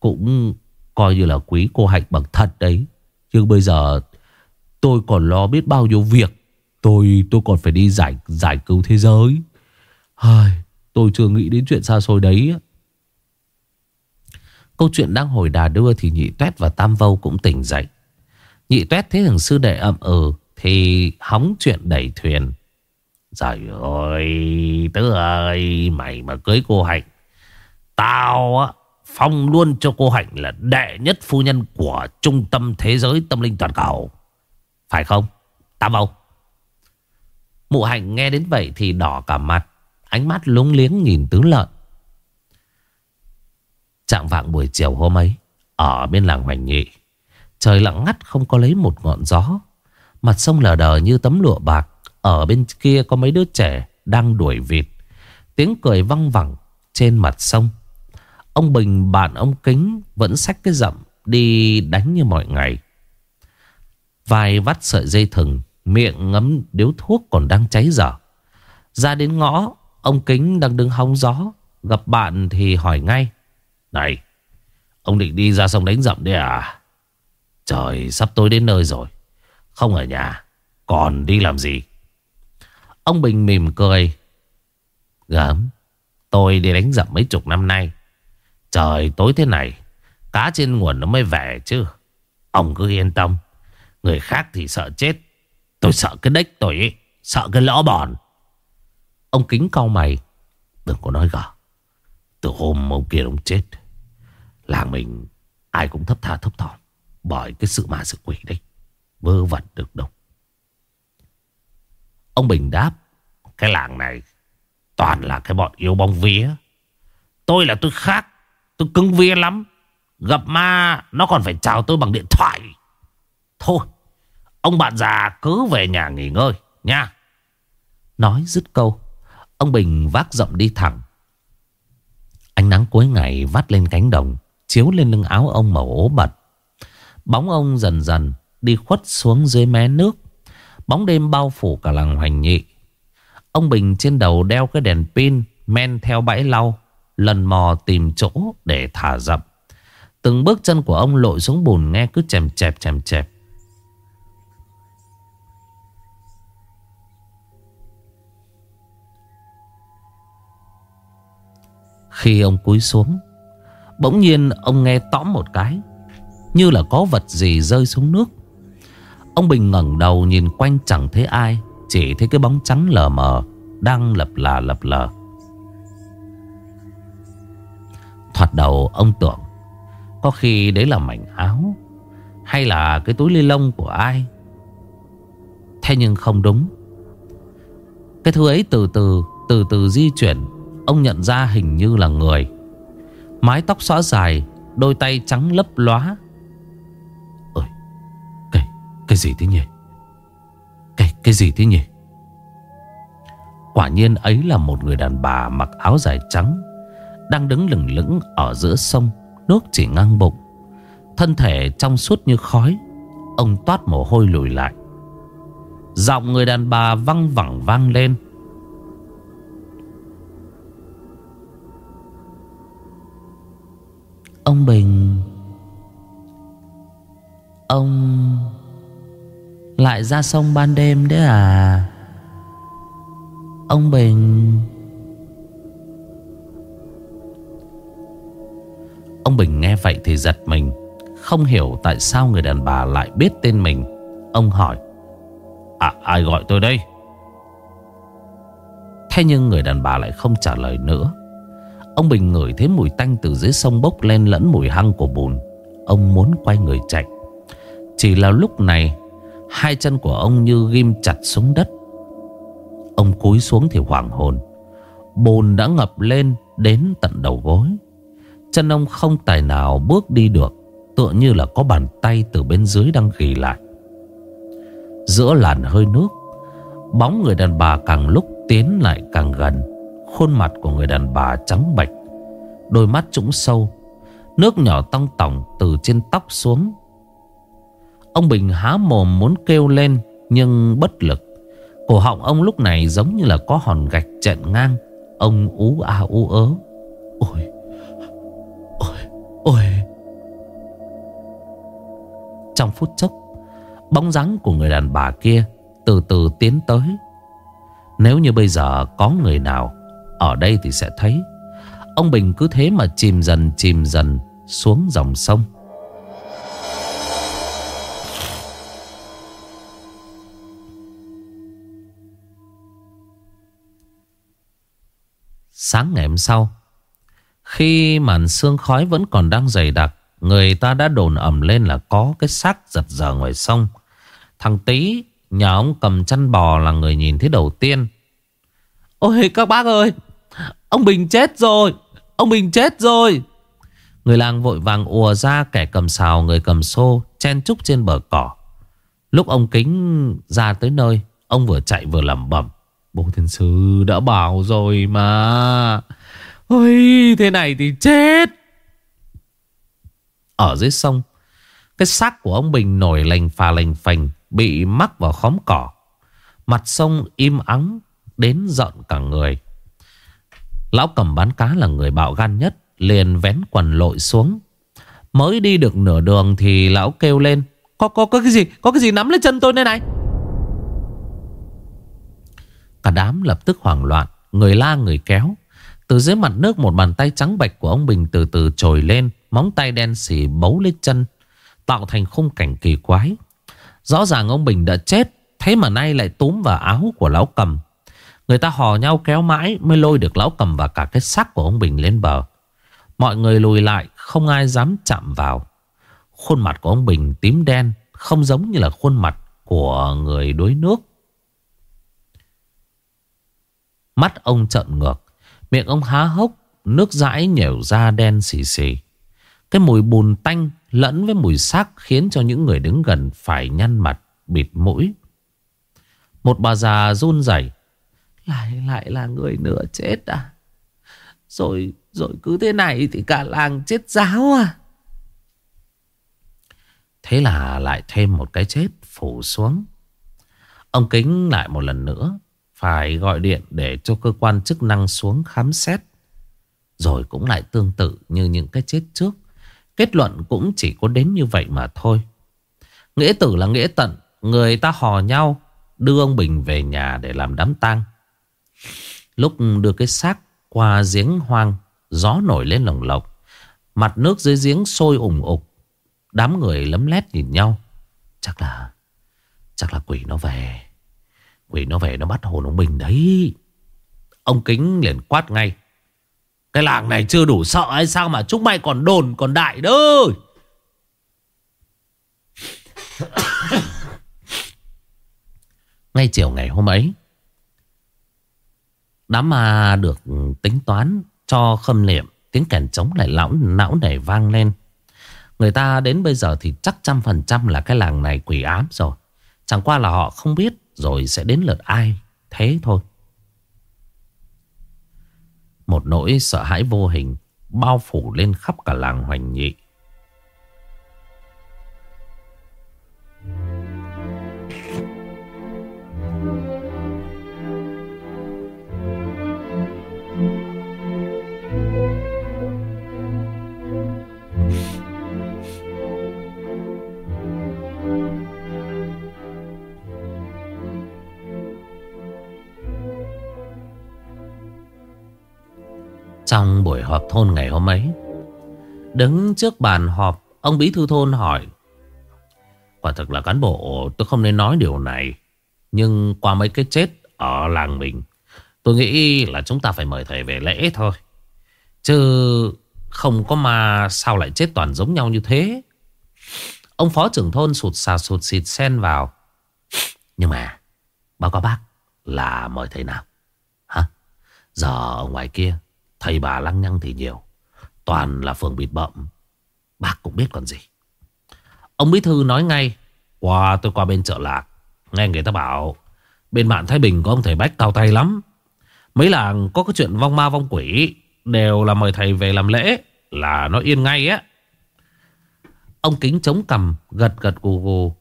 Cũng coi như là quý cô Hạnh bằng thật đấy. Nhưng bây giờ Tôi còn lo biết bao nhiêu việc. Tôi tôi còn phải đi giải giải cứu thế giới. Ai, Tôi chưa nghĩ đến chuyện xa xôi đấy. Câu chuyện đang hồi đà đưa Thì nhị tuét và tam vâu cũng tỉnh dậy. Nhị tuét thấy thằng sư đệ ậm ừ Thì hóng chuyện đẩy thuyền. Trời ơi Tớ ơi Mày mà cưới cô Hạnh. Tao á Phong luôn cho cô Hạnh là đệ nhất phu nhân Của trung tâm thế giới tâm linh toàn cầu. Phải không? Tam Âu. Mụ Hạnh nghe đến vậy thì đỏ cả mặt, Ánh mắt lúng liếng nhìn tứ lợn. Trạng vạng buổi chiều hôm ấy, Ở bên làng Hoành Nhị Trời lặng ngắt không có lấy một ngọn gió. Mặt sông lờ đờ như tấm lụa bạc, Ở bên kia có mấy đứa trẻ Đang đuổi vịt. Tiếng cười văng vẳng trên mặt sông. Ông Bình bạn ông Kính Vẫn xách cái dậm Đi đánh như mọi ngày. Vai vắt sợi dây thừng, Miệng ngấm điếu thuốc còn đang cháy dở. Ra đến ngõ, Ông Kính đang đứng hóng gió. Gặp bạn thì hỏi ngay. Này, Ông định đi ra sông đánh dậm đấy à? Trời, sắp tối đến nơi rồi. Không ở nhà, Còn đi làm gì? Ông Bình mỉm cười. Gớm, Tôi đi đánh dậm mấy chục năm nay. Trời, tối thế này, Cá trên nguồn nó mới về chứ. Ông cứ yên tâm. Người khác thì sợ chết. Tôi sợ cái đếch tôi ấy Sợ cái lõ bòn. Ông kính cau mày, Đừng có nói gở. Từ hôm ông kia ông chết, Làng mình ai cũng thấp tha thấp thỏm Bởi cái sự ma sự quỷ đấy. Vơ vẩn được đâu. Ông Bình đáp, Cái làng này Toàn là cái bọn yêu bóng vía. Tôi là tôi khác, Tôi cứng vía lắm. Gặp ma, nó còn phải chào tôi bằng điện thoại. Thôi. Ông bạn già cứ về nhà nghỉ ngơi, nha. Nói dứt câu, Ông Bình vác rộng đi thẳng. Ánh nắng cuối ngày vắt lên cánh đồng, Chiếu lên lưng áo ông màu ố bật. Bóng ông dần dần Đi khuất xuống dưới mé nước. Bóng đêm bao phủ cả làng hoành nhị. Ông Bình trên đầu đeo cái đèn pin Men theo bãi lau, Lần mò tìm chỗ để thả dập. Từng bước chân của ông lội xuống bùn nghe cứ chèm chẹp chèm chẹp. Khi ông cúi xuống. Bỗng nhiên ông nghe tõm một cái, Như là có vật gì rơi xuống nước. Ông Bình ngẩng đầu nhìn quanh chẳng thấy ai, Chỉ thấy cái bóng trắng lờ mờ, Đang lập là lập lờ. Thoạt đầu ông tưởng, Có khi đấy là mảnh áo, Hay là cái túi ly lông của ai. Thế nhưng không đúng. Cái thứ ấy từ từ Từ từ di chuyển Ông nhận ra hình như là người. Mái tóc xõa dài Đôi tay trắng lấp lóa. Ôi Cái, cái gì thế nhỉ? Cái, cái gì thế nhỉ? Quả nhiên ấy là một người đàn bà mặc áo dài trắng Đang đứng lửng lững ở giữa sông Nước chỉ ngang bụng. Thân thể trong suốt như khói Ông toát mồ hôi lùi lại. Giọng người đàn bà văng vẳng vang lên. Ông Bình. Ông Lại ra sông ban đêm đấy à? Ông Bình. Ông Bình nghe vậy thì giật mình Không hiểu tại sao người đàn bà lại biết tên mình. Ông hỏi À ai gọi tôi đây? Thế nhưng người đàn bà lại không trả lời nữa Ông Bình ngửi thấy mùi tanh từ dưới sông bốc lên lẫn mùi hăng của bùn. Ông muốn quay người chạy. Chỉ là lúc này, Hai chân của ông như ghim chặt xuống đất. Ông cúi xuống thì hoảng hồn. Bùn đã ngập lên đến tận đầu gối. Chân ông không tài nào bước đi được, Tựa như là có bàn tay từ bên dưới đang ghi lại. Giữa làn hơi nước, Bóng người đàn bà càng lúc tiến lại càng gần. Khuôn mặt của người đàn bà trắng bệch, Đôi mắt trũng sâu, Nước nhỏ tong tỏng từ trên tóc xuống. Ông Bình há mồm muốn kêu lên, Nhưng bất lực. Cổ họng ông lúc này giống như là có hòn gạch chẹn ngang. Ông ú a ú ớ. Ôi Ôi Ôi. Trong phút chốc, Bóng dáng của người đàn bà kia từ từ tiến tới. Nếu như bây giờ có người nào ở đây thì sẽ thấy. Ông Bình cứ thế mà chìm dần chìm dần Xuống dòng sông. Sáng ngày hôm sau, Khi màn sương khói vẫn còn đang dày đặc, Người ta đã đồn ẩm lên là có cái xác giật giờ ngoài sông. Thằng Tý, Nhà ông cầm chăn bò là người nhìn thấy đầu tiên. Ôi, các bác ơi! Ông Bình chết rồi. Ông Bình chết rồi. Người làng vội vàng ùa ra Kẻ cầm xào, người cầm xô, Chen trúc trên bờ cỏ. Lúc ông Kính ra tới nơi, Ông vừa chạy vừa lẩm bẩm. Bố thiên sư đã bảo rồi mà. Ôi, thế này thì chết. Ở dưới sông, Cái xác của ông Bình nổi lành phà lành phành, Bị mắc vào khóm cỏ. Mặt sông im ắng, Đến giận cả người. Lão cầm bán cá là người bạo gan nhất, Liền vén quần lội xuống. Mới đi được nửa đường thì lão kêu lên, Có có có cái gì, Có cái gì nắm lên chân tôi đây này? Cả đám lập tức hoảng loạn, Người la người kéo. Từ dưới mặt nước một bàn tay trắng bạch của ông Bình từ từ trồi lên, Móng tay đen xỉ bấu lên chân, Tạo thành khung cảnh kỳ quái. Rõ ràng ông Bình đã chết, Thế mà nay lại túm vào áo của lão cầm. Người ta hò nhau kéo mãi Mới lôi được lão cầm và cả cái xác của ông Bình lên bờ. Mọi người lùi lại, Không ai dám chạm vào. Khuôn mặt của ông Bình tím đen, Không giống như là khuôn mặt của người đuối nước. Mắt ông trợn ngược, Miệng ông há hốc, Nước dãi nhểu ra đen xì xì. Cái mùi bùn tanh lẫn với mùi xác Khiến cho những người đứng gần phải nhăn mặt, Bịt mũi. Một bà già run rẩy lại lại là người nửa chết à Rồi rồi cứ thế này thì cả làng chết giáo à Thế là lại thêm một cái chết phủ xuống Ông Kính lại một lần nữa phải gọi điện để cho cơ quan chức năng xuống khám xét. Rồi cũng lại tương tự như những cái chết trước. Kết luận cũng chỉ có đến như vậy mà thôi. Nghĩa tử là nghĩa tận. Người ta hò nhau, đưa ông Bình về nhà để làm đám tang. Lúc đưa cái xác qua giếng hoang, gió nổi lên lồng lộc. Mặt nước dưới giếng sôi ủng ục. Đám người lấm lét nhìn nhau. Chắc là, chắc là quỷ nó về. Quỷ nó về nó bắt hồn ông Bình đấy Ông Kính liền quát ngay Cái làng này chưa đủ sợ hay sao mà chúng mày còn đồn còn đại đó Ngay chiều ngày hôm ấy Đám ma được ừ, tính toán cho khâm liệm Tiếng kèn trống lại lão, não nảy vang lên. Người ta đến bây giờ thì chắc trăm phần trăm là cái làng này quỷ ám rồi. Chẳng qua là họ không biết rồi sẽ đến lượt ai, Thế thôi. Một nỗi sợ hãi vô hình Bao phủ lên khắp cả làng hoành nhị. Thôn ngày hôm ấy. Đứng trước bàn họp, Ông bí thư thôn hỏi, Quả thật là cán bộ, tôi không nên nói điều này, Nhưng qua mấy cái chết ở làng mình, Tôi nghĩ là chúng ta phải mời thầy về lễ thôi. Chứ không có mà sao lại chết toàn giống nhau như thế. Ông phó trưởng thôn sụt xà sụt xịt sen vào, Nhưng mà, Báo cáo bác là mời thầy nào? Hả? Giờ ở ngoài kia Thầy bà lăng nhăng thì nhiều. Toàn là phường bịt bậm. Bác cũng biết còn gì. Ông Bí Thư nói ngay, Qua, tôi qua bên chợ lạc. Nghe người ta bảo, Bên bạn Thái Bình có ông thầy Bách cao tay lắm. Mấy làng có cái chuyện vong ma vong quỷ, Đều là mời thầy về làm lễ, Là nó yên ngay á. Ông Kính chống cầm Gật gật gù gù.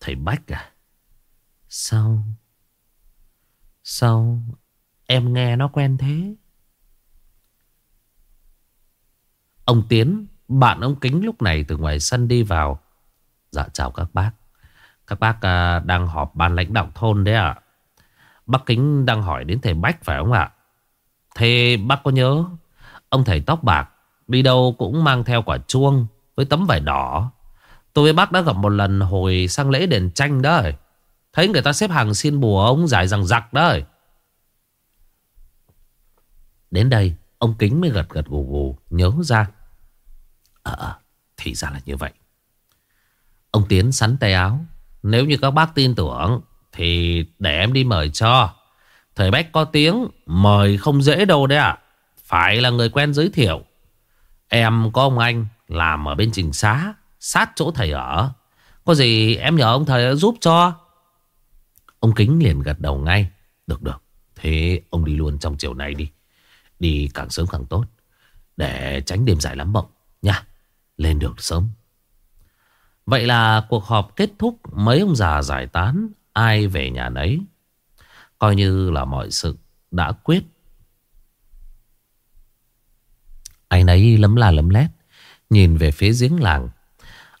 Thầy Bách à Sao Sao Em nghe nó quen thế? Ông Tiến, bạn ông Kính lúc này từ ngoài sân đi vào. Dạ chào các bác. Các bác à, đang họp ban lãnh đạo thôn đấy ạ. Bác Kính đang hỏi đến thầy Bách phải không ạ? Thế bác có nhớ Ông thầy tóc bạc Đi đâu cũng mang theo quả chuông Với tấm vải đỏ. Tôi với bác đã gặp một lần hồi sang lễ đền tranh đó Thấy người ta xếp hàng xin bùa ông giải rằng giặc đó Đến đây Ông Kính mới gật gật gù gù, Nhớ ra. Ờ, ờ thì ra là như vậy. Ông Tiến sắn tay áo. Nếu như các bác tin tưởng, Thì để em đi mời cho. Thầy Bách có tiếng, Mời không dễ đâu đấy ạ. Phải là người quen giới thiệu. Em có ông anh Làm ở bên trình xá, Sát chỗ thầy ở. Có gì em nhờ ông thầy giúp cho. Ông Kính liền gật đầu ngay. Được được. Thế ông đi luôn trong chiều nay đi. Đi càng sớm càng tốt. Để tránh đêm dài lắm mộng, Nha. Lên được sớm. Vậy là cuộc họp kết thúc, Mấy ông già giải tán, Ai về nhà nấy. Coi như là mọi sự đã quyết. Anh ấy lấm la lấm lét, Nhìn về phía giếng làng.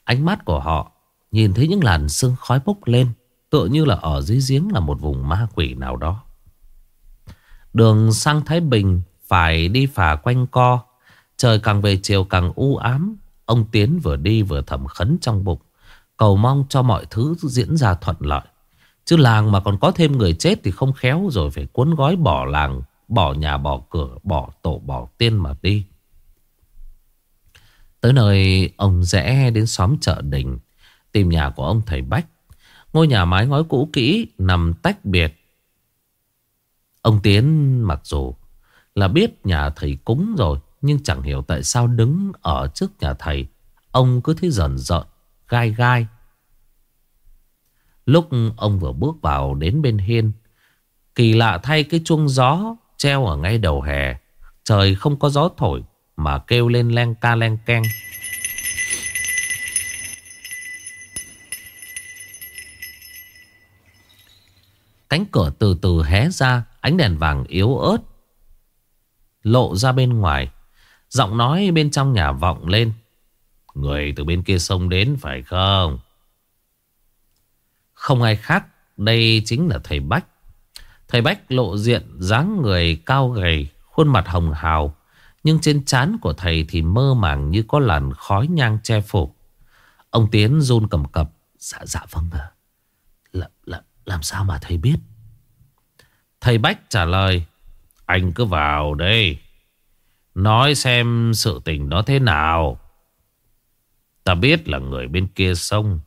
Ánh mắt của họ Nhìn thấy những làn sương khói bốc lên, Tựa như là ở dưới giếng là một vùng ma quỷ nào đó. Đường sang Thái Bình phải đi phà quanh co. Trời càng về chiều càng u ám. Ông Tiến vừa đi vừa thầm khấn trong bụng, Cầu mong cho mọi thứ diễn ra thuận lợi. Chứ làng mà còn có thêm người chết Thì không khéo rồi phải cuốn gói bỏ làng, Bỏ nhà, bỏ cửa, Bỏ tổ, bỏ tiên mà đi. Tới nơi, ông rẽ đến xóm chợ đình, Tìm nhà của ông thầy Bách. Ngôi nhà mái ngói cũ kỹ Nằm tách biệt. Ông Tiến mặc dù là biết nhà thầy cúng rồi, Nhưng chẳng hiểu tại sao đứng ở trước nhà thầy, Ông cứ thấy dần dợn Gai gai. Lúc ông vừa bước vào đến bên hiên, Kỳ lạ thay cái chuông gió Treo ở ngay đầu hè. Trời không có gió thổi Mà kêu lên len ca len keng. Cánh cửa từ từ hé ra, Ánh đèn vàng yếu ớt. Lộ ra bên ngoài. Giọng nói bên trong nhà vọng lên. Người từ bên kia sông đến phải không? Không ai khác Đây chính là thầy Bách. Thầy Bách lộ diện dáng người cao gầy Khuôn mặt hồng hào Nhưng trên trán của thầy thì mơ màng Như có làn khói nhang che phủ. Ông Tiến run cầm cập Dạ dạ vâng ạ. Là, là, Làm sao mà thầy biết? Thầy Bách trả lời anh cứ vào đây. Nói xem sự tình đó thế nào. Ta biết là người bên kia sông.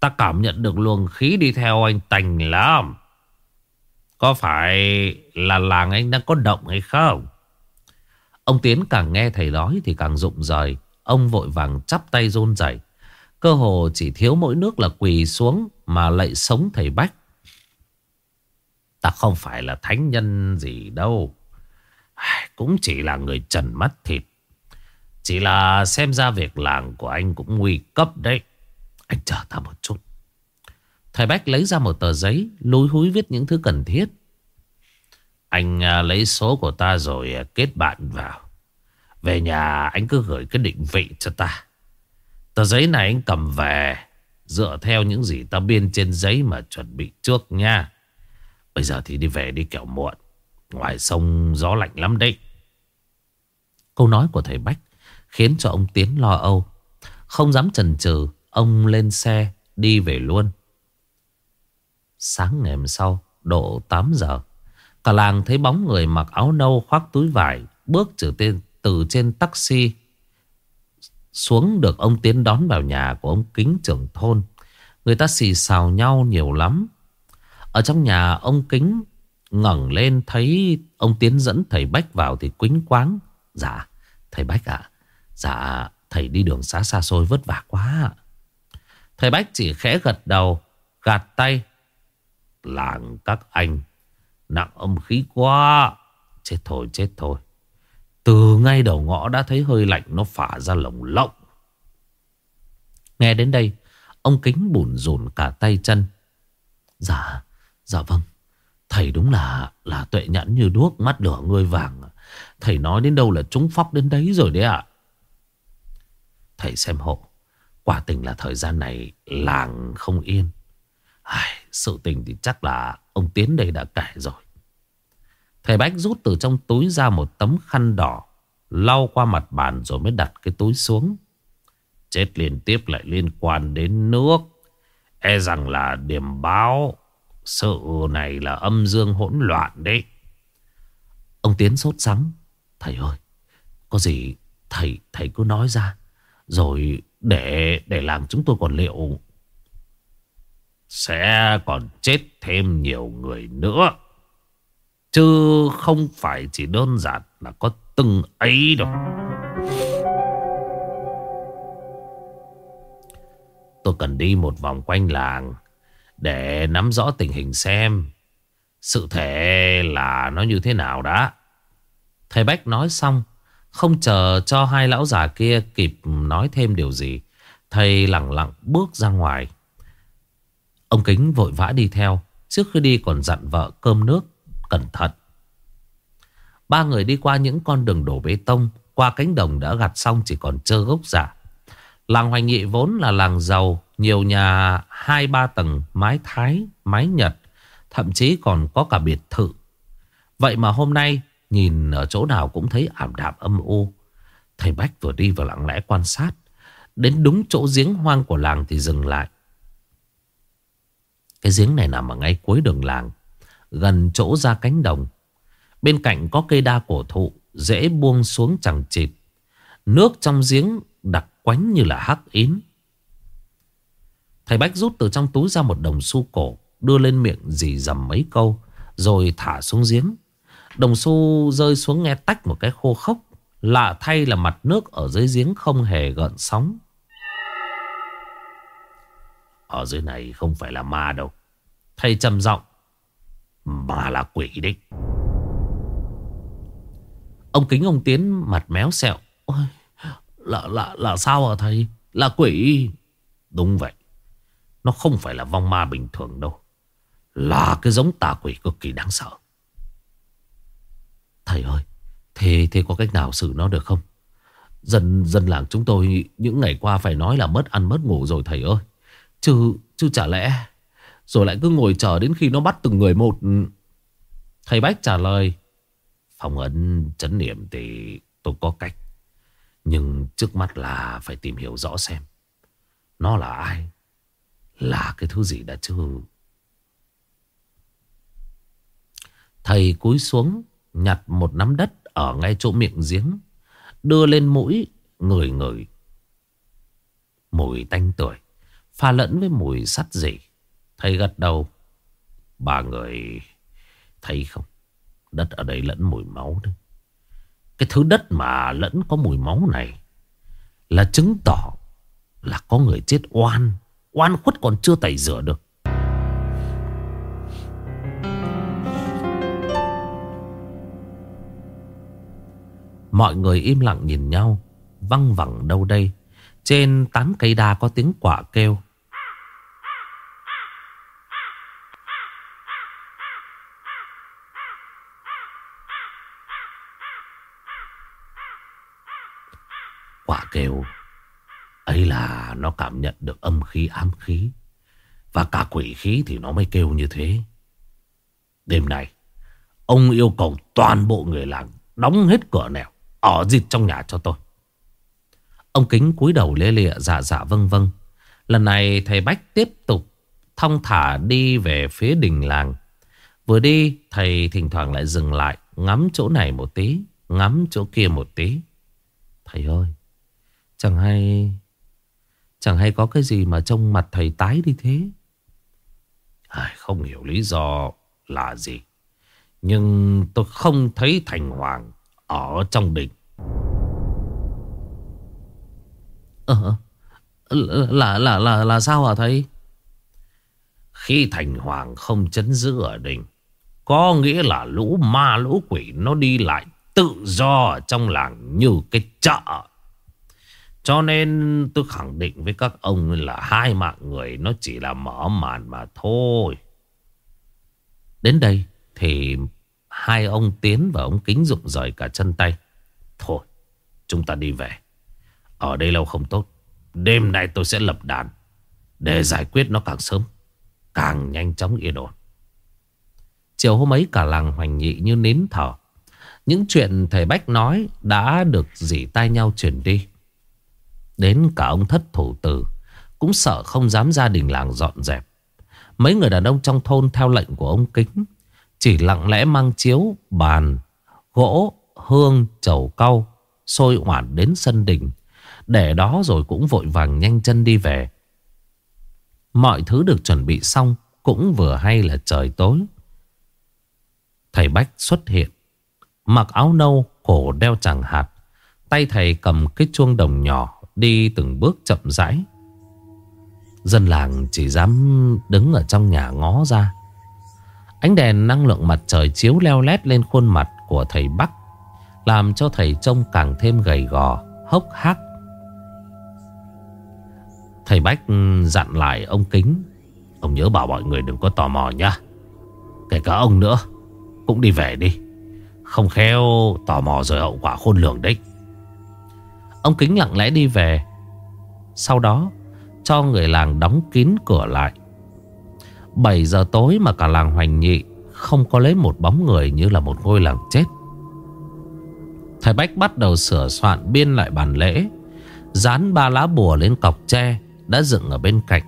Ta cảm nhận được luồng khí đi theo anh tành lắm. Có phải là làng anh đang có động hay không? Ông Tiến càng nghe thầy nói thì càng rụng rời. Ông vội vàng chắp tay rôn rẩy. Cơ hồ chỉ thiếu mỗi nước là quỳ xuống Mà lạy sống thầy Bách. Ta không phải là thánh nhân gì đâu. Cũng chỉ là người trần mắt thịt. Chỉ là xem ra việc làng của anh cũng nguy cấp đấy. Anh chờ ta một chút. Thầy Bách lấy ra một tờ giấy, Lúi húi viết những thứ cần thiết. Anh à, lấy số của ta rồi à, kết bạn vào. Về nhà anh cứ gửi cái định vị cho ta. Tờ giấy này anh cầm về, Dựa theo những gì ta biên trên giấy mà chuẩn bị trước nha. Bây giờ thì đi về đi kẻo muộn. Ngoài sông gió lạnh lắm đấy. Câu nói của thầy Bách Khiến cho ông Tiến lo âu. Không dám chần chừ Ông lên xe đi về luôn. Sáng ngày hôm sau Độ 8 giờ Cả làng thấy bóng người mặc áo nâu khoác túi vải Bước từ, tên, từ trên taxi Xuống được ông Tiến đón vào nhà của ông Kính trưởng thôn. Người ta xì xào nhau nhiều lắm. Ở trong nhà ông Kính ngẩng lên thấy ông Tiến dẫn thầy Bách vào thì quính quáng. Dạ, thầy Bách ạ. dạ, thầy đi đường xa xa xôi vất vả quá Thầy Bách chỉ khẽ gật đầu, gạt tay. Làng các anh, nặng âm khí quá. Chết thôi, chết thôi. Từ ngay đầu ngõ đã thấy hơi lạnh nó phả ra lồng lộng. Nghe đến đây, ông Kính bùn rùn cả tay chân. Dạ, Dạ vâng Thầy đúng là là tuệ nhãn như đuốc Mắt lửa ngươi vàng. Thầy nói đến đâu là trúng phóc đến đấy rồi đấy ạ. Thầy xem hộ Quả tình là thời gian này làng không yên. Ai, Sự tình thì chắc là ông Tiến đây đã kể rồi. Thầy Bách rút từ trong túi ra một tấm khăn đỏ Lau qua mặt bàn rồi mới đặt cái túi xuống. Chết liên tiếp lại liên quan đến nước. E rằng là điểm báo. Sự này là âm dương hỗn loạn đấy. Ông Tiến sốt sắng. Thầy ơi, Có gì thầy thầy cứ nói ra. Rồi để để làm chúng tôi còn liệu. Sẽ còn chết thêm nhiều người nữa. Chứ không phải chỉ đơn giản là có từng ấy đâu. Tôi cần đi một vòng quanh làng. Để nắm rõ tình hình xem. Sự thể là nó như thế nào đã. Thầy Bách nói xong, Không chờ cho hai lão già kia kịp nói thêm điều gì, Thầy lặng lặng bước ra ngoài. Ông Kính vội vã đi theo, Trước khi đi còn dặn vợ cơm nước, Cẩn thận. Ba người đi qua những con đường đổ bê tông, Qua cánh đồng đã gặt xong chỉ còn trơ gốc giả Làng Hoành Nghị vốn là làng giàu nhiều nhà hai ba tầng Mái Thái, mái Nhật Thậm chí còn có cả biệt thự. Vậy mà hôm nay Nhìn ở chỗ nào cũng thấy ảm đạm âm u. Thầy Bách vừa đi vừa lặng lẽ quan sát. Đến đúng chỗ giếng hoang của làng thì dừng lại. Cái giếng này nằm ở ngay cuối đường làng Gần chỗ ra cánh đồng. Bên cạnh có cây đa cổ thụ Dễ buông xuống chẳng chịt. Nước trong giếng đặc quánh như là hắc ín Thầy Bách rút từ trong túi ra một đồng xu cổ Đưa lên miệng dì dầm mấy câu Rồi thả xuống giếng. Đồng xu rơi xuống nghe tách một cái khô khốc Lạ thay là mặt nước ở dưới giếng không hề gợn sóng. Ở dưới này không phải là ma đâu. Thầy trầm giọng Mà là quỷ đấy. Ông kính ông Tiến mặt méo sẹo Ôi, là, là, là sao hả thầy? Là quỷ. Đúng vậy. Nó không phải là vong ma bình thường đâu. Là cái giống tà quỷ cực kỳ đáng sợ. Thầy ơi Thế, thế có cách nào xử nó được không? Dân dân làng chúng tôi Những ngày qua phải nói là mất ăn mất ngủ rồi thầy ơi. Chứ, chứ chả lẽ Rồi lại cứ ngồi chờ đến khi nó bắt từng người một. Thầy Bách trả lời Phong ấn chấn niệm thì tôi có cách. Nhưng trước mắt là phải tìm hiểu rõ xem Nó là ai là cái thứ gì đã chứ? Thầy cúi xuống, Nhặt một nắm đất Ở ngay chỗ miệng giếng, Đưa lên mũi, Ngửi ngửi. Mùi tanh tuổi Pha lẫn với mùi sắt gì Thầy gật đầu. Bà người thấy không? Đất ở đây lẫn mùi máu đấy. Cái thứ đất mà lẫn có mùi máu này Là chứng tỏ Là có người chết oan. Oan khuất còn chưa tẩy rửa được. Mọi người im lặng nhìn nhau, Văng vẳng đâu đây. Trên tán cây đa có tiếng quả kêu. Quả kêu. Ấy là nó cảm nhận được âm khí, ám khí. Và cả quỷ khí thì nó mới kêu như thế. Đêm nay, Ông yêu cầu toàn bộ người làng Đóng hết cửa nẻo, Ở dịch trong nhà cho tôi. Ông kính cúi đầu lê lịa dạ dạ vâng vâng. Lần này thầy Bách tiếp tục Thong thả đi về phía đình làng. Vừa đi, thầy thỉnh thoảng lại dừng lại, Ngắm chỗ này một tí, Ngắm chỗ kia một tí. Thầy ơi, Chẳng hay Chẳng hay có cái gì mà trông mặt thầy tái đi thế? À, Không hiểu lý do là gì. Nhưng tôi không thấy Thành Hoàng Ở trong đình. Ờ là, là, là, là sao hả thầy? Khi Thành Hoàng không chấn giữ ở đình Có nghĩa là lũ ma lũ quỷ Nó đi lại tự do trong làng như cái chợ cho nên tôi khẳng định với các ông là hai mạng người nó chỉ là mở màn mà thôi. Đến đây thì hai ông Tiến và ông Kính rụng rời cả chân tay. Thôi, chúng ta đi về. Ở đây lâu không tốt. Đêm nay tôi sẽ lập đàn để giải quyết nó càng sớm. càng nhanh chóng yên ổn. Chiều hôm ấy cả làng hoành nhị như nín thở. Những chuyện thầy Bách nói đã được dỉ tai nhau truyền đi. Đến cả ông thất thủ tử cũng sợ không dám gia đình làng dọn dẹp. Mấy người đàn ông trong thôn theo lệnh của ông Kính chỉ lặng lẽ mang chiếu, bàn, gỗ, hương, chầu cau, sôi hoản đến sân đình. Để đó rồi cũng vội vàng nhanh chân đi về. Mọi thứ được chuẩn bị xong cũng vừa hay là trời tối. Thầy Bách xuất hiện. Mặc áo nâu, cổ đeo chẳng hạt. Tay thầy cầm cái chuông đồng nhỏ đi từng bước chậm rãi. Dân làng chỉ dám đứng ở trong nhà ngó ra. Ánh đèn năng lượng mặt trời chiếu leo lét lên khuôn mặt của thầy Bắc. Làm cho thầy trông càng thêm gầy gò, hốc hác. Thầy Bách dặn lại ông Kính. Ông nhớ bảo mọi người đừng có tò mò nhá. Kể cả ông nữa. Cũng đi về đi Không khéo tò mò rồi hậu quả khôn lường đấy Ông Kính lặng lẽ đi về Sau đó, Cho người làng đóng kín cửa lại 7 giờ tối mà cả làng hoành nhị Không có lấy một bóng người như là một ngôi làng chết Thầy Bách bắt đầu sửa soạn biên lại bàn lễ, Dán ba lá bùa lên cọc tre Đã dựng ở bên cạnh,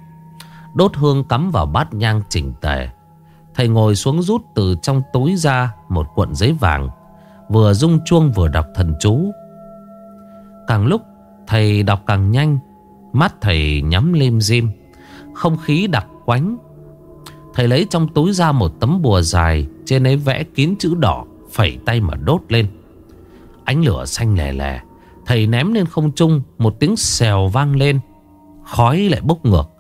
Đốt hương cắm vào bát nhang chỉnh tề Thầy ngồi xuống rút từ trong túi ra một cuộn giấy vàng. Vừa rung chuông vừa đọc thần chú. Càng lúc, thầy đọc càng nhanh. Mắt thầy nhắm lim dim. Không khí đặc quánh. Thầy lấy trong túi ra một tấm bùa dài. Trên ấy vẽ kín chữ đỏ. Phẩy tay mà đốt lên. Ánh lửa xanh lè lè. Thầy ném lên không trung. Một tiếng xèo vang lên. Khói lại bốc ngược.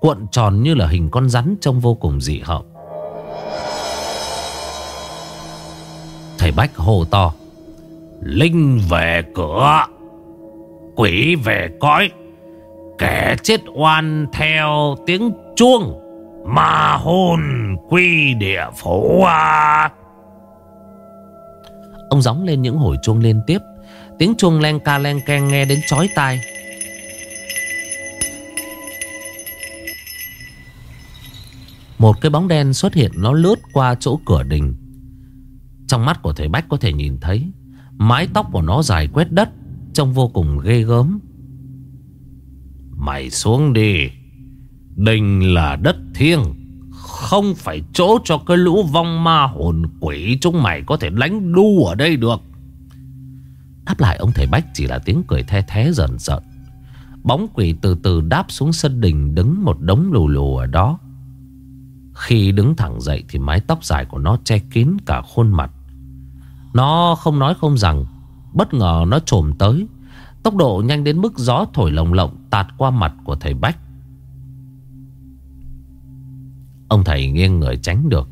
Cuộn tròn như là hình con rắn trông vô cùng dị hợm. Thầy Bách hô to, Linh về cửa Quỷ về cõi. Kẻ chết oan theo tiếng chuông Mà hồn quy địa phủ à Ông gióng lên những hồi chuông liên tiếp. Tiếng chuông len ca len keng nghe đến chói tai. Một cái bóng đen xuất hiện, nó lướt qua chỗ cửa đình. Trong mắt của thầy Bách có thể nhìn thấy, Mái tóc của nó dài quét đất. Trông vô cùng ghê gớm. Mày xuống đi. Đình là đất thiêng, Không phải chỗ cho cái lũ vong ma hồn quỷ Chúng mày có thể đánh đu ở đây được. Đáp lại ông thầy Bách chỉ là tiếng cười the thế dần dần Bóng quỷ từ từ đáp xuống sân đình Đứng một đống lù lù ở đó. Khi đứng thẳng dậy Thì mái tóc dài của nó che kín cả khuôn mặt. Nó không nói không rằng Bất ngờ nó trồm tới. Tốc độ nhanh đến mức gió thổi lồng lộng Tạt qua mặt của thầy Bách. Ông thầy nghiêng người tránh được.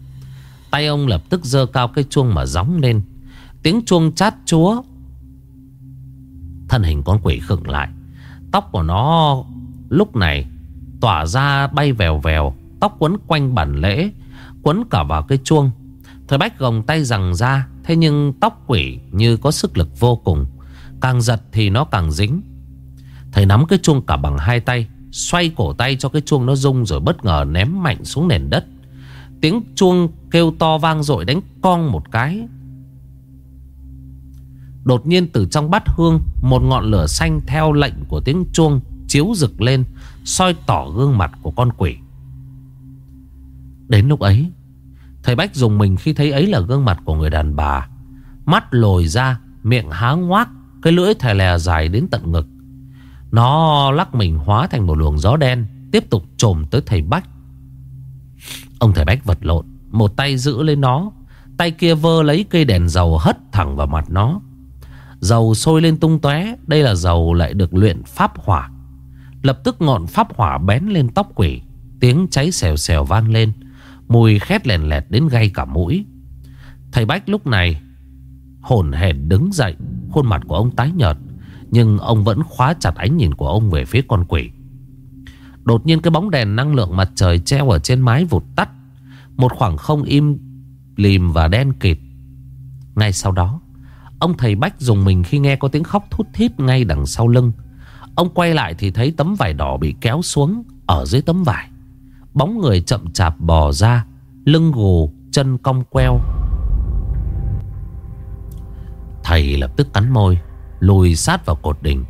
Tay ông lập tức dơ cao cái chuông mà gióng lên. Tiếng chuông chát chúa. Thân hình con quỷ khựng lại. Tóc của nó lúc này tỏa ra bay vèo vèo. Tóc quấn quanh bản lễ, Quấn cả vào cái chuông. Thời Bách gồng tay rằng ra, Thế nhưng tóc quỷ như có sức lực vô cùng. Càng giật thì nó càng dính. Thầy nắm cái chuông cả bằng hai tay, Xoay cổ tay cho cái chuông nó rung Rồi bất ngờ ném mạnh xuống nền đất. Tiếng chuông kêu to vang dội đánh cong một cái. Đột nhiên từ trong bát hương, Một ngọn lửa xanh theo lệnh của tiếng chuông Chiếu rực lên, soi tỏ gương mặt của con quỷ. Đến lúc ấy Thầy Bách dùng mình khi thấy ấy là gương mặt của người đàn bà. Mắt lồi ra, Miệng há ngoác, Cái lưỡi thè lè dài đến tận ngực. Nó lắc mình hóa thành một luồng gió đen, Tiếp tục trồm tới thầy Bách. Ông thầy Bách vật lộn, Một tay giữ lên nó, Tay kia vơ lấy cây đèn dầu hất thẳng vào mặt nó. Dầu sôi lên tung tóe, Đây là dầu lại được luyện pháp hỏa. Lập tức ngọn pháp hỏa bén lên tóc quỷ, Tiếng cháy xèo xèo vang lên. Mùi khét lèn lẹt đến gây cả mũi. Thầy Bách lúc này Hồn hển đứng dậy, Khuôn mặt của ông tái nhợt, Nhưng ông vẫn khóa chặt ánh nhìn của ông về phía con quỷ. Đột nhiên cái bóng đèn năng lượng mặt trời treo ở trên mái vụt tắt. Một khoảng không im lìm và đen kịt. Ngay sau đó, Ông thầy Bách dùng mình khi nghe có tiếng khóc thút thít ngay đằng sau lưng. Ông quay lại thì thấy tấm vải đỏ bị kéo xuống Ở dưới tấm vải. Bóng người chậm chạp bò ra, Lưng gù, chân cong queo. Thầy lập tức cắn môi, Lùi sát vào cột đỉnh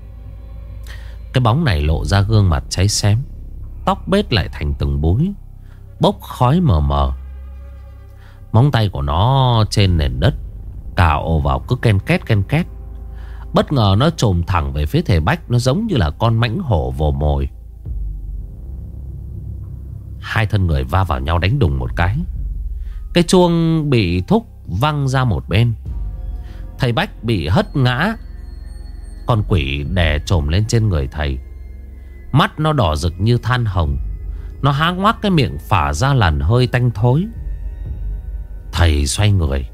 Cái bóng này lộ ra gương mặt cháy xém, Tóc bết lại thành từng búi, Bốc khói mờ mờ. Móng tay của nó trên nền đất, Cào vào cứ ken két ken két. Bất ngờ nó trồm thẳng về phía thể Bách, Nó giống như là con mãnh hổ vồ mồi. Hai thân người va vào nhau đánh đùng một cái. Cái chuông bị thúc văng ra một bên. Thầy Bách bị hất ngã. Con quỷ đè trồm lên trên người thầy. Mắt nó đỏ rực như than hồng. Nó há ngoác cái miệng phả ra làn hơi tanh thối. Thầy xoay người,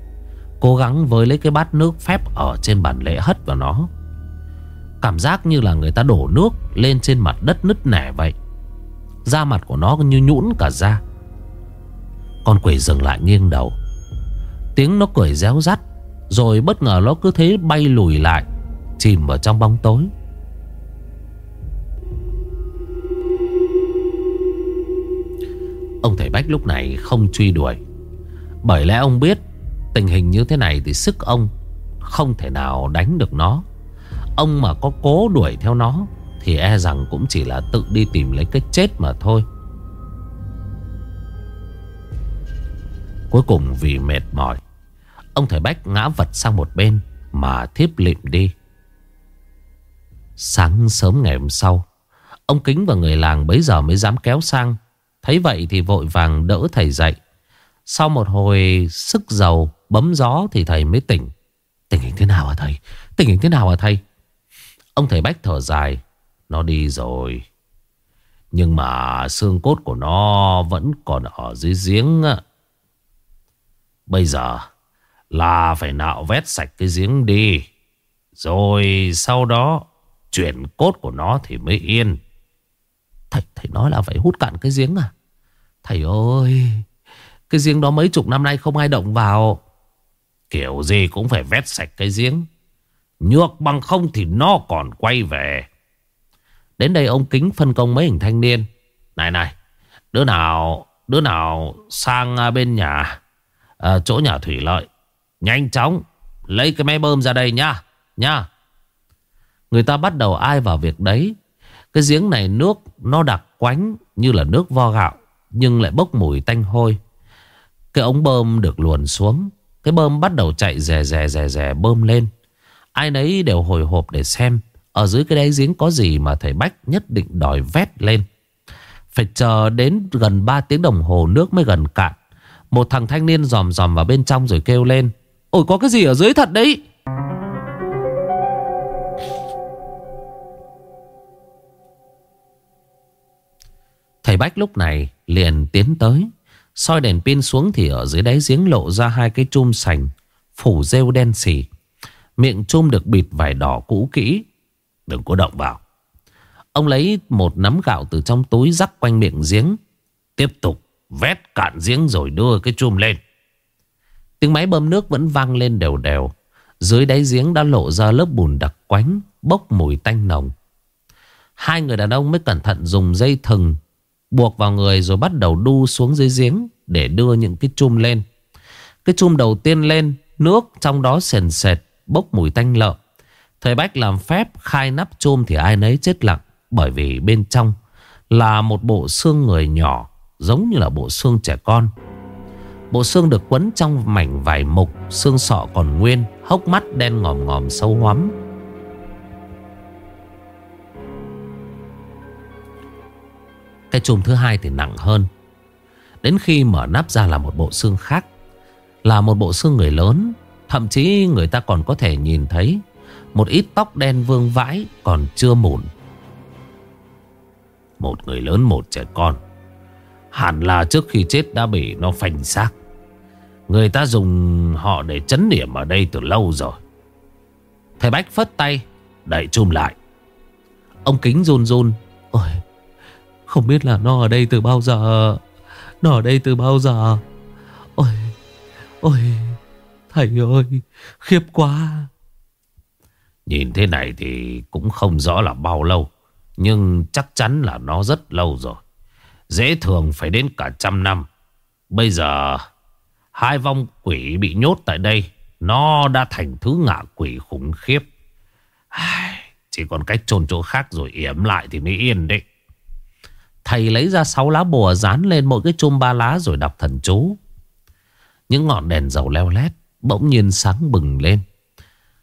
Cố gắng với lấy cái bát nước phép Ở trên bàn lễ hất vào nó. Cảm giác như là người ta đổ nước Lên trên mặt đất nứt nẻ vậy. Da mặt của nó như nhũn cả da. Con quỷ dừng lại nghiêng đầu. Tiếng nó cười réo rắt, Rồi bất ngờ nó cứ thế bay lùi lại, Chìm vào trong bóng tối. Ông thầy Bách lúc này không truy đuổi. Bởi lẽ ông biết Tình hình như thế này thì sức ông Không thể nào đánh được nó. Ông mà có cố đuổi theo nó thì e rằng cũng chỉ là tự đi tìm lấy cái chết mà thôi. Cuối cùng vì mệt mỏi, Ông thầy Bách ngã vật sang một bên Mà thiếp lịm đi. Sáng sớm ngày hôm sau, Ông Kính và người làng bấy giờ mới dám kéo sang. Thấy vậy thì vội vàng đỡ thầy dậy. Sau một hồi sức dầu, bấm gió thì thầy mới tỉnh. Tình hình thế nào hả thầy? Tình hình thế nào hả thầy? Ông thầy Bách thở dài. Nó đi rồi. Nhưng mà xương cốt của nó vẫn còn ở dưới giếng Bây giờ là phải nạo vét sạch cái giếng đi. Rồi sau đó chuyển cốt của nó thì mới yên. Thầy, thầy nói là phải hút cạn cái giếng à? Thầy ơi Cái giếng đó mấy chục năm nay không ai động vào. Kiểu gì cũng phải vét sạch cái giếng. Nhược bằng không thì nó còn quay về. Đến đây ông Kính phân công mấy hình thanh niên. Này này Đứa nào Đứa nào sang à, bên nhà à, Chỗ nhà thủy lợi. Nhanh chóng Lấy cái máy bơm ra đây nha Nha Người ta bắt đầu ai vào việc đấy. Cái giếng này nước Nó đặc quánh như là nước vo gạo Nhưng lại bốc mùi tanh hôi. Cái ống bơm được luồn xuống Cái bơm bắt đầu chạy rè rè rè rè bơm lên. Ai nấy đều hồi hộp để xem. Ở dưới cái đáy giếng có gì mà thầy Bách nhất định đòi vét lên? Phải chờ đến gần 3 tiếng đồng hồ nước mới gần cạn. Một thằng thanh niên dòm dòm vào bên trong rồi kêu lên, Ôi, có cái gì ở dưới thật đấy? Thầy Bách lúc này liền tiến tới, soi đèn pin xuống thì ở dưới đáy giếng lộ ra hai cái chum sành, Phủ rêu đen xì. Miệng chum được bịt vải đỏ cũ kỹ Đừng có động vào. Ông lấy một nắm gạo từ trong túi rắc quanh miệng giếng. Tiếp tục vét cạn giếng rồi đưa cái chum lên. Tiếng máy bơm nước vẫn vang lên đều đều. Dưới đáy giếng đã lộ ra lớp bùn đặc quánh, Bốc mùi tanh nồng. Hai người đàn ông mới cẩn thận dùng dây thừng Buộc vào người rồi bắt đầu đu xuống dưới giếng Để đưa những cái chum lên. Cái chum đầu tiên lên, Nước trong đó sền sệt, Bốc mùi tanh lợn Thầy Bách làm phép khai nắp chôm Thì ai nấy chết lặng, Bởi vì bên trong là một bộ xương người nhỏ, Giống như là bộ xương trẻ con. Bộ xương được quấn trong mảnh vải mục Xương sọ còn nguyên, Hốc mắt đen ngòm ngòm sâu hoắm. Cái chùm thứ hai thì nặng hơn. Đến khi mở nắp ra là một bộ xương khác, Là một bộ xương người lớn, Thậm chí người ta còn có thể nhìn thấy. Một ít tóc đen vương vãi Còn chưa mụn Một người lớn, một trẻ con. Hẳn là trước khi chết đã bị nó phanh xác. Người ta dùng họ để chấn điểm ở đây từ lâu rồi. Thầy Bách phất tay Đẩy chùm lại. Ông Kính run run. Ôi, Không biết là nó ở đây từ bao giờ. Nó ở đây từ bao giờ. Ôi Ôi, Thầy ơi, Khiếp quá. Nhìn thế này thì cũng không rõ là bao lâu Nhưng chắc chắn là nó rất lâu rồi Dễ thường phải đến cả trăm năm Bây giờ Hai vong quỷ bị nhốt tại đây Nó đã thành thứ ngạ quỷ khủng khiếp Chỉ còn cách chôn chỗ khác rồi yểm lại thì mới yên đấy Thầy lấy ra sáu lá bùa dán lên mỗi cái chum ba lá rồi đọc thần chú. Những ngọn đèn dầu leo lét bỗng nhiên sáng bừng lên.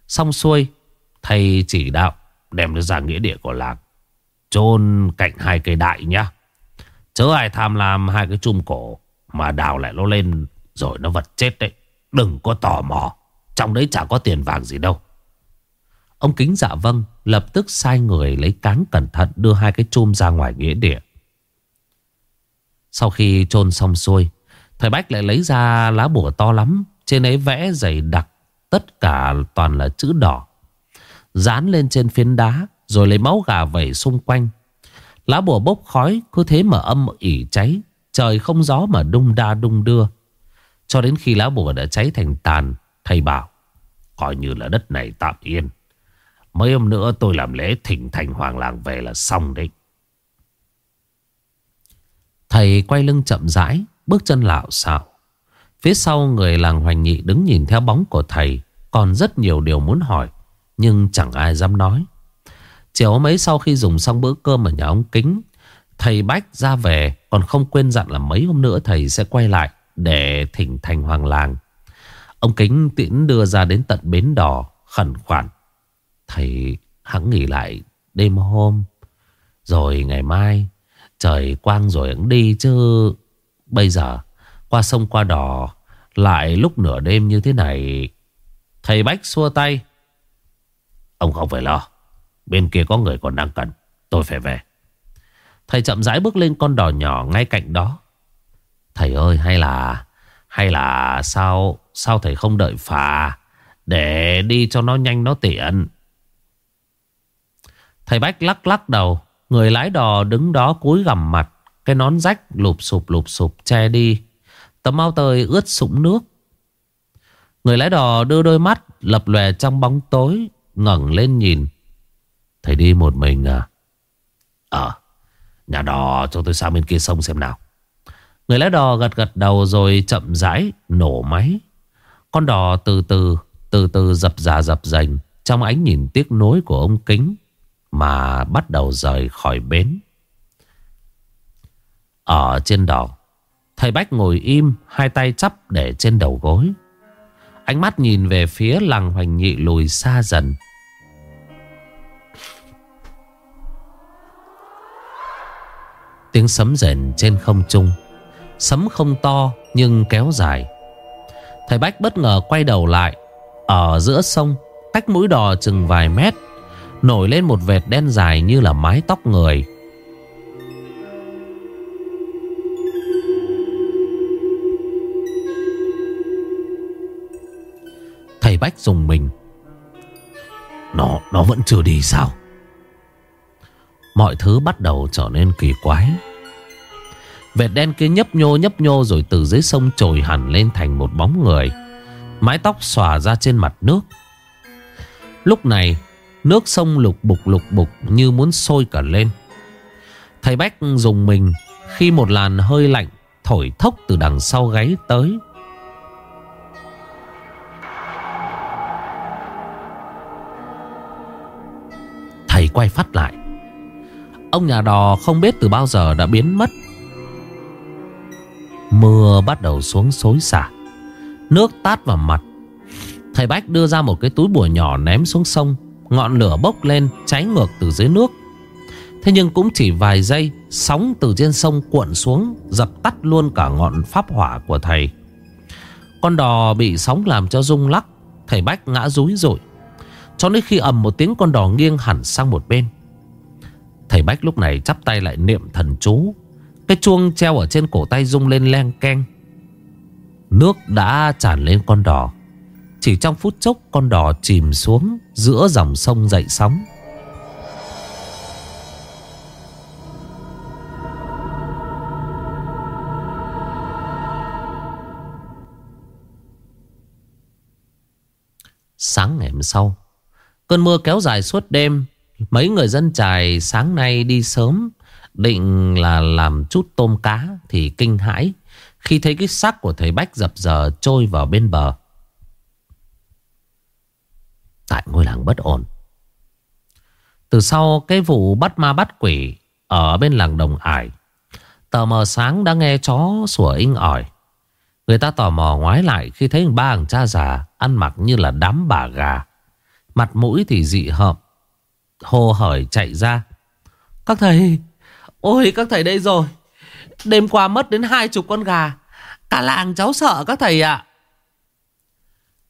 Xong xuôi, thầy chỉ đạo đem nó ra nghĩa địa của làng. chôn cạnh hai cây đại nhá. Chớ ai tham lam hai cái chum cổ mà đào lại nó lên rồi nó vật chết đấy. Đừng có tò mò. Trong đấy chả có tiền vàng gì đâu. Ông kính dạ vâng Lập tức sai người lấy cáng cẩn thận Đưa hai cái chum ra ngoài nghĩa địa Sau khi chôn xong xuôi, Thầy Bách lại lấy ra lá bùa to lắm, Trên ấy vẽ dày đặc Tất cả toàn là chữ đỏ Dán lên trên phiến đá, Rồi lấy máu gà vẩy xung quanh. Lá bùa bốc khói, Cứ thế mà âm ỉ cháy, Trời không gió mà đung đa đung đưa. Cho đến khi lá bùa đã cháy thành tàn, Thầy bảo, Coi như là đất này tạm yên. Mấy hôm nữa tôi làm lễ thỉnh thành hoàng làng về là xong đấy. Thầy quay lưng chậm rãi, Bước chân lạo xạo Phía sau người làng hoành nhị đứng nhìn theo bóng của thầy, Còn rất nhiều điều muốn hỏi. Nhưng chẳng ai dám nói. Chiều mấy sau khi dùng xong bữa cơm ở nhà ông Kính, Thầy Bách ra về, Còn không quên dặn là mấy hôm nữa thầy sẽ quay lại Để thỉnh thành hoàng làng. Ông Kính tiễn đưa ra đến tận bến đò Khẩn khoản. Thầy hắn nghỉ lại đêm hôm. Rồi ngày mai, Trời quang rồi cũng đi chứ. Bây giờ, qua sông qua đò, Lại lúc nửa đêm như thế này. Thầy Bách xua tay. Ông không phải lo. Bên kia có người còn đang cần. Tôi phải về. Thầy chậm rãi bước lên con đò nhỏ ngay cạnh đó. Thầy ơi, hay là Hay là sao Sao thầy không đợi phà Để đi cho nó nhanh, nó tiện Thầy Bách lắc lắc đầu. Người lái đò đứng đó cúi gằm mặt, Cái nón rách lụp sụp lụp sụp, che đi. Tấm áo tơi ướt sũng nước. Người lái đò đưa đôi mắt Lập lòe trong bóng tối ngẩng lên nhìn. Thầy đi một mình à? Ờ Nhà đò cho tôi sang bên kia sông xem nào. Người lái đò gật gật đầu rồi chậm rãi nổ máy. Con đò từ từ Từ từ dập dà dập dành Trong ánh nhìn tiếc nối của ông Kính Mà bắt đầu rời khỏi bến. Ở trên đò, Thầy Bách ngồi im, Hai tay chắp để trên đầu gối. Ánh mắt nhìn về phía làng hoành nhị lùi xa dần. Tiếng sấm rền trên không trung. Sấm không to nhưng kéo dài. Thầy Bách bất ngờ quay đầu lại. Ở giữa sông, Cách mũi đò chừng vài mét, Nổi lên một vệt đen dài như là mái tóc người. Thầy Bách dùng mình. Nó, nó vẫn chưa đi sao? Mọi thứ bắt đầu trở nên kỳ quái. Vệt đen kia nhấp nhô nhấp nhô Rồi từ dưới sông trồi hẳn lên thành một bóng người Mái tóc xòa ra trên mặt nước. Lúc này Nước sông lục bục lục bục Như muốn sôi cả lên. Thầy Bách dùng mình Khi một làn hơi lạnh Thổi thốc từ đằng sau gáy tới. Quay phát lại. Ông nhà đò không biết từ bao giờ đã biến mất. Mưa bắt đầu xuống xối xả, Nước tát vào mặt. Thầy Bách đưa ra một cái túi bùa nhỏ ném xuống sông, Ngọn lửa bốc lên, cháy ngược từ dưới nước. Thế nhưng cũng chỉ vài giây, Sóng từ trên sông cuộn xuống, Dập tắt luôn cả ngọn pháp hỏa của thầy. Con đò bị sóng làm cho rung lắc, Thầy Bách ngã rúi rội. Cho đến khi ầm một tiếng con đò nghiêng hẳn sang một bên. Thầy Bách lúc này chắp tay lại niệm thần chú. Cái chuông treo ở trên cổ tay rung lên len keng. Nước đã tràn lên con đò. Chỉ trong phút chốc, con đò chìm xuống Giữa dòng sông dậy sóng. Sáng ngày hôm sau Cơn mưa kéo dài suốt đêm. Mấy người dân trài sáng nay đi sớm, Định là làm chút tôm cá Thì kinh hãi, Khi thấy cái xác của thầy Bách dập dờ trôi vào bên bờ. Tại ngôi làng bất ổn. Từ sau cái vụ bắt ma bắt quỷ Ở bên làng Đồng Ải Tờ mờ sáng đã nghe chó sủa inh ỏi. Người ta tò mò ngoái lại khi thấy ba thằng cha già ăn mặc như là đám bà gà. Mặt mũi thì dị hợm. Hồ hởi chạy ra. Các thầy, ôi các thầy đây rồi. Đêm qua mất đến hai chục con gà. Cả làng cháu sợ các thầy ạ.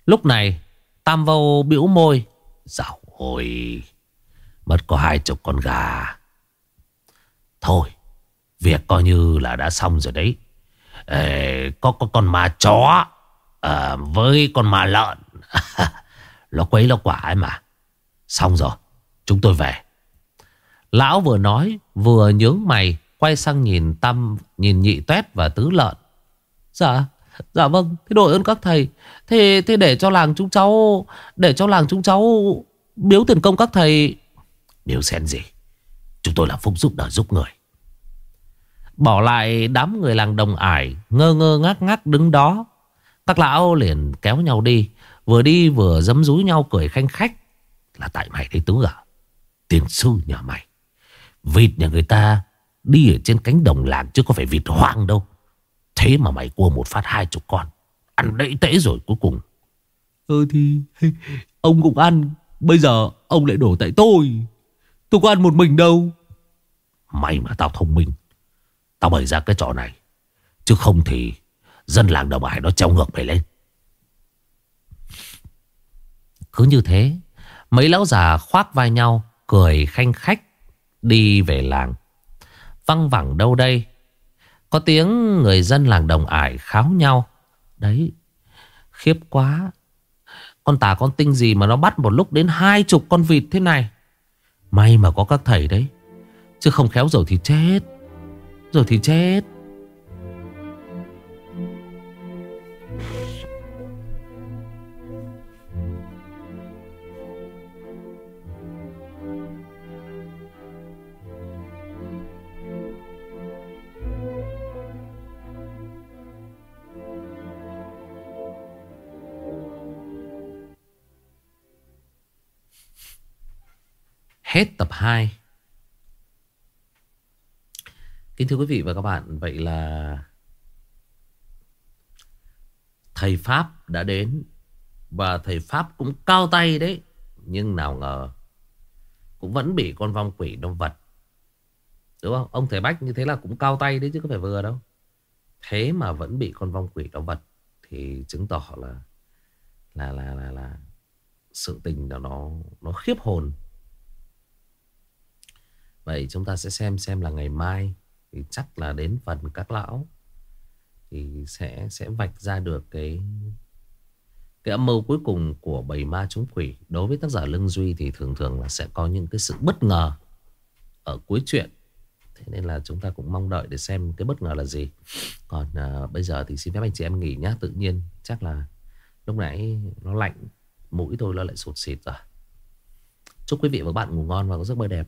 Lúc này, Tam Vô bĩu môi. Dạo ôi, mất có hai chục con gà. Thôi, việc coi như là đã xong rồi đấy. Ê, có, có con ma chó à, với con ma lợn. nó quấy nó quả ấy mà. Xong rồi, chúng tôi về. Lão vừa nói, vừa nhướng mày, quay sang nhìn Tâm, nhìn nhị tuét và tứ lợn. Dạ, dạ vâng, thế đội ơn các thầy. Thế, thế để cho làng chúng cháu, để cho làng chúng cháu biếu tiền công các thầy. Biếu xen gì? Chúng tôi là phúc giúp đỡ giúp người. Bỏ lại đám người làng đồng ải Ngơ ngơ ngác ngác đứng đó Các lão liền kéo nhau đi Vừa đi vừa dấm dúi nhau cười khanh khách. Là tại mày đấy Tú à Tiền sư nhà mày. Vịt nhà người ta Đi ở trên cánh đồng làng chứ có phải vịt hoang đâu. Thế mà mày cua một phát hai chục con. Ăn đẫy tễ rồi cuối cùng. Ừ thì Ông cũng ăn. Bây giờ ông lại đổ tại tôi. Tôi có ăn một mình đâu. May mà tao thông minh. Tao bày ra cái trò này. Chứ không thì Dân làng đồng hải nó treo ngược mày lên cứ như thế, Mấy lão già khoác vai nhau, Cười khanh khách, Đi về làng. Văng vẳng đâu đây? Có tiếng người dân làng đồng ải kháo nhau. Đấy, Khiếp quá. Con tà con tinh gì mà nó bắt một lúc đến hai chục con vịt thế này? May mà có các thầy đấy, Chứ không khéo rồi thì chết. Rồi thì chết. Hết tập 2 Kính thưa quý vị và các bạn, vậy là thầy Pháp đã đến và thầy Pháp cũng cao tay đấy. Nhưng nào ngờ cũng vẫn bị con vong quỷ động vật. Đúng không? Ông thầy Bách như thế là cũng cao tay đấy chứ có phải vừa đâu. Thế mà vẫn bị con vong quỷ động vật thì chứng tỏ là là là là là sự tình đó nó nó khiếp hồn. Vậy chúng ta sẽ xem xem là ngày mai thì chắc là đến phần các lão thì sẽ sẽ vạch ra được cái cái âm mưu cuối cùng của bầy ma chúng quỷ. Đối với tác giả Lương Duy thì thường thường là sẽ có những cái sự bất ngờ ở cuối chuyện. Thế nên là chúng ta cũng mong đợi để xem cái bất ngờ là gì. Còn à, bây giờ thì xin phép anh chị em nghỉ nhá. Tự nhiên chắc là lúc nãy nó lạnh mũi tôi nó lại sụt xịt rồi. Chúc quý vị và các bạn ngủ ngon và có giấc mơ đẹp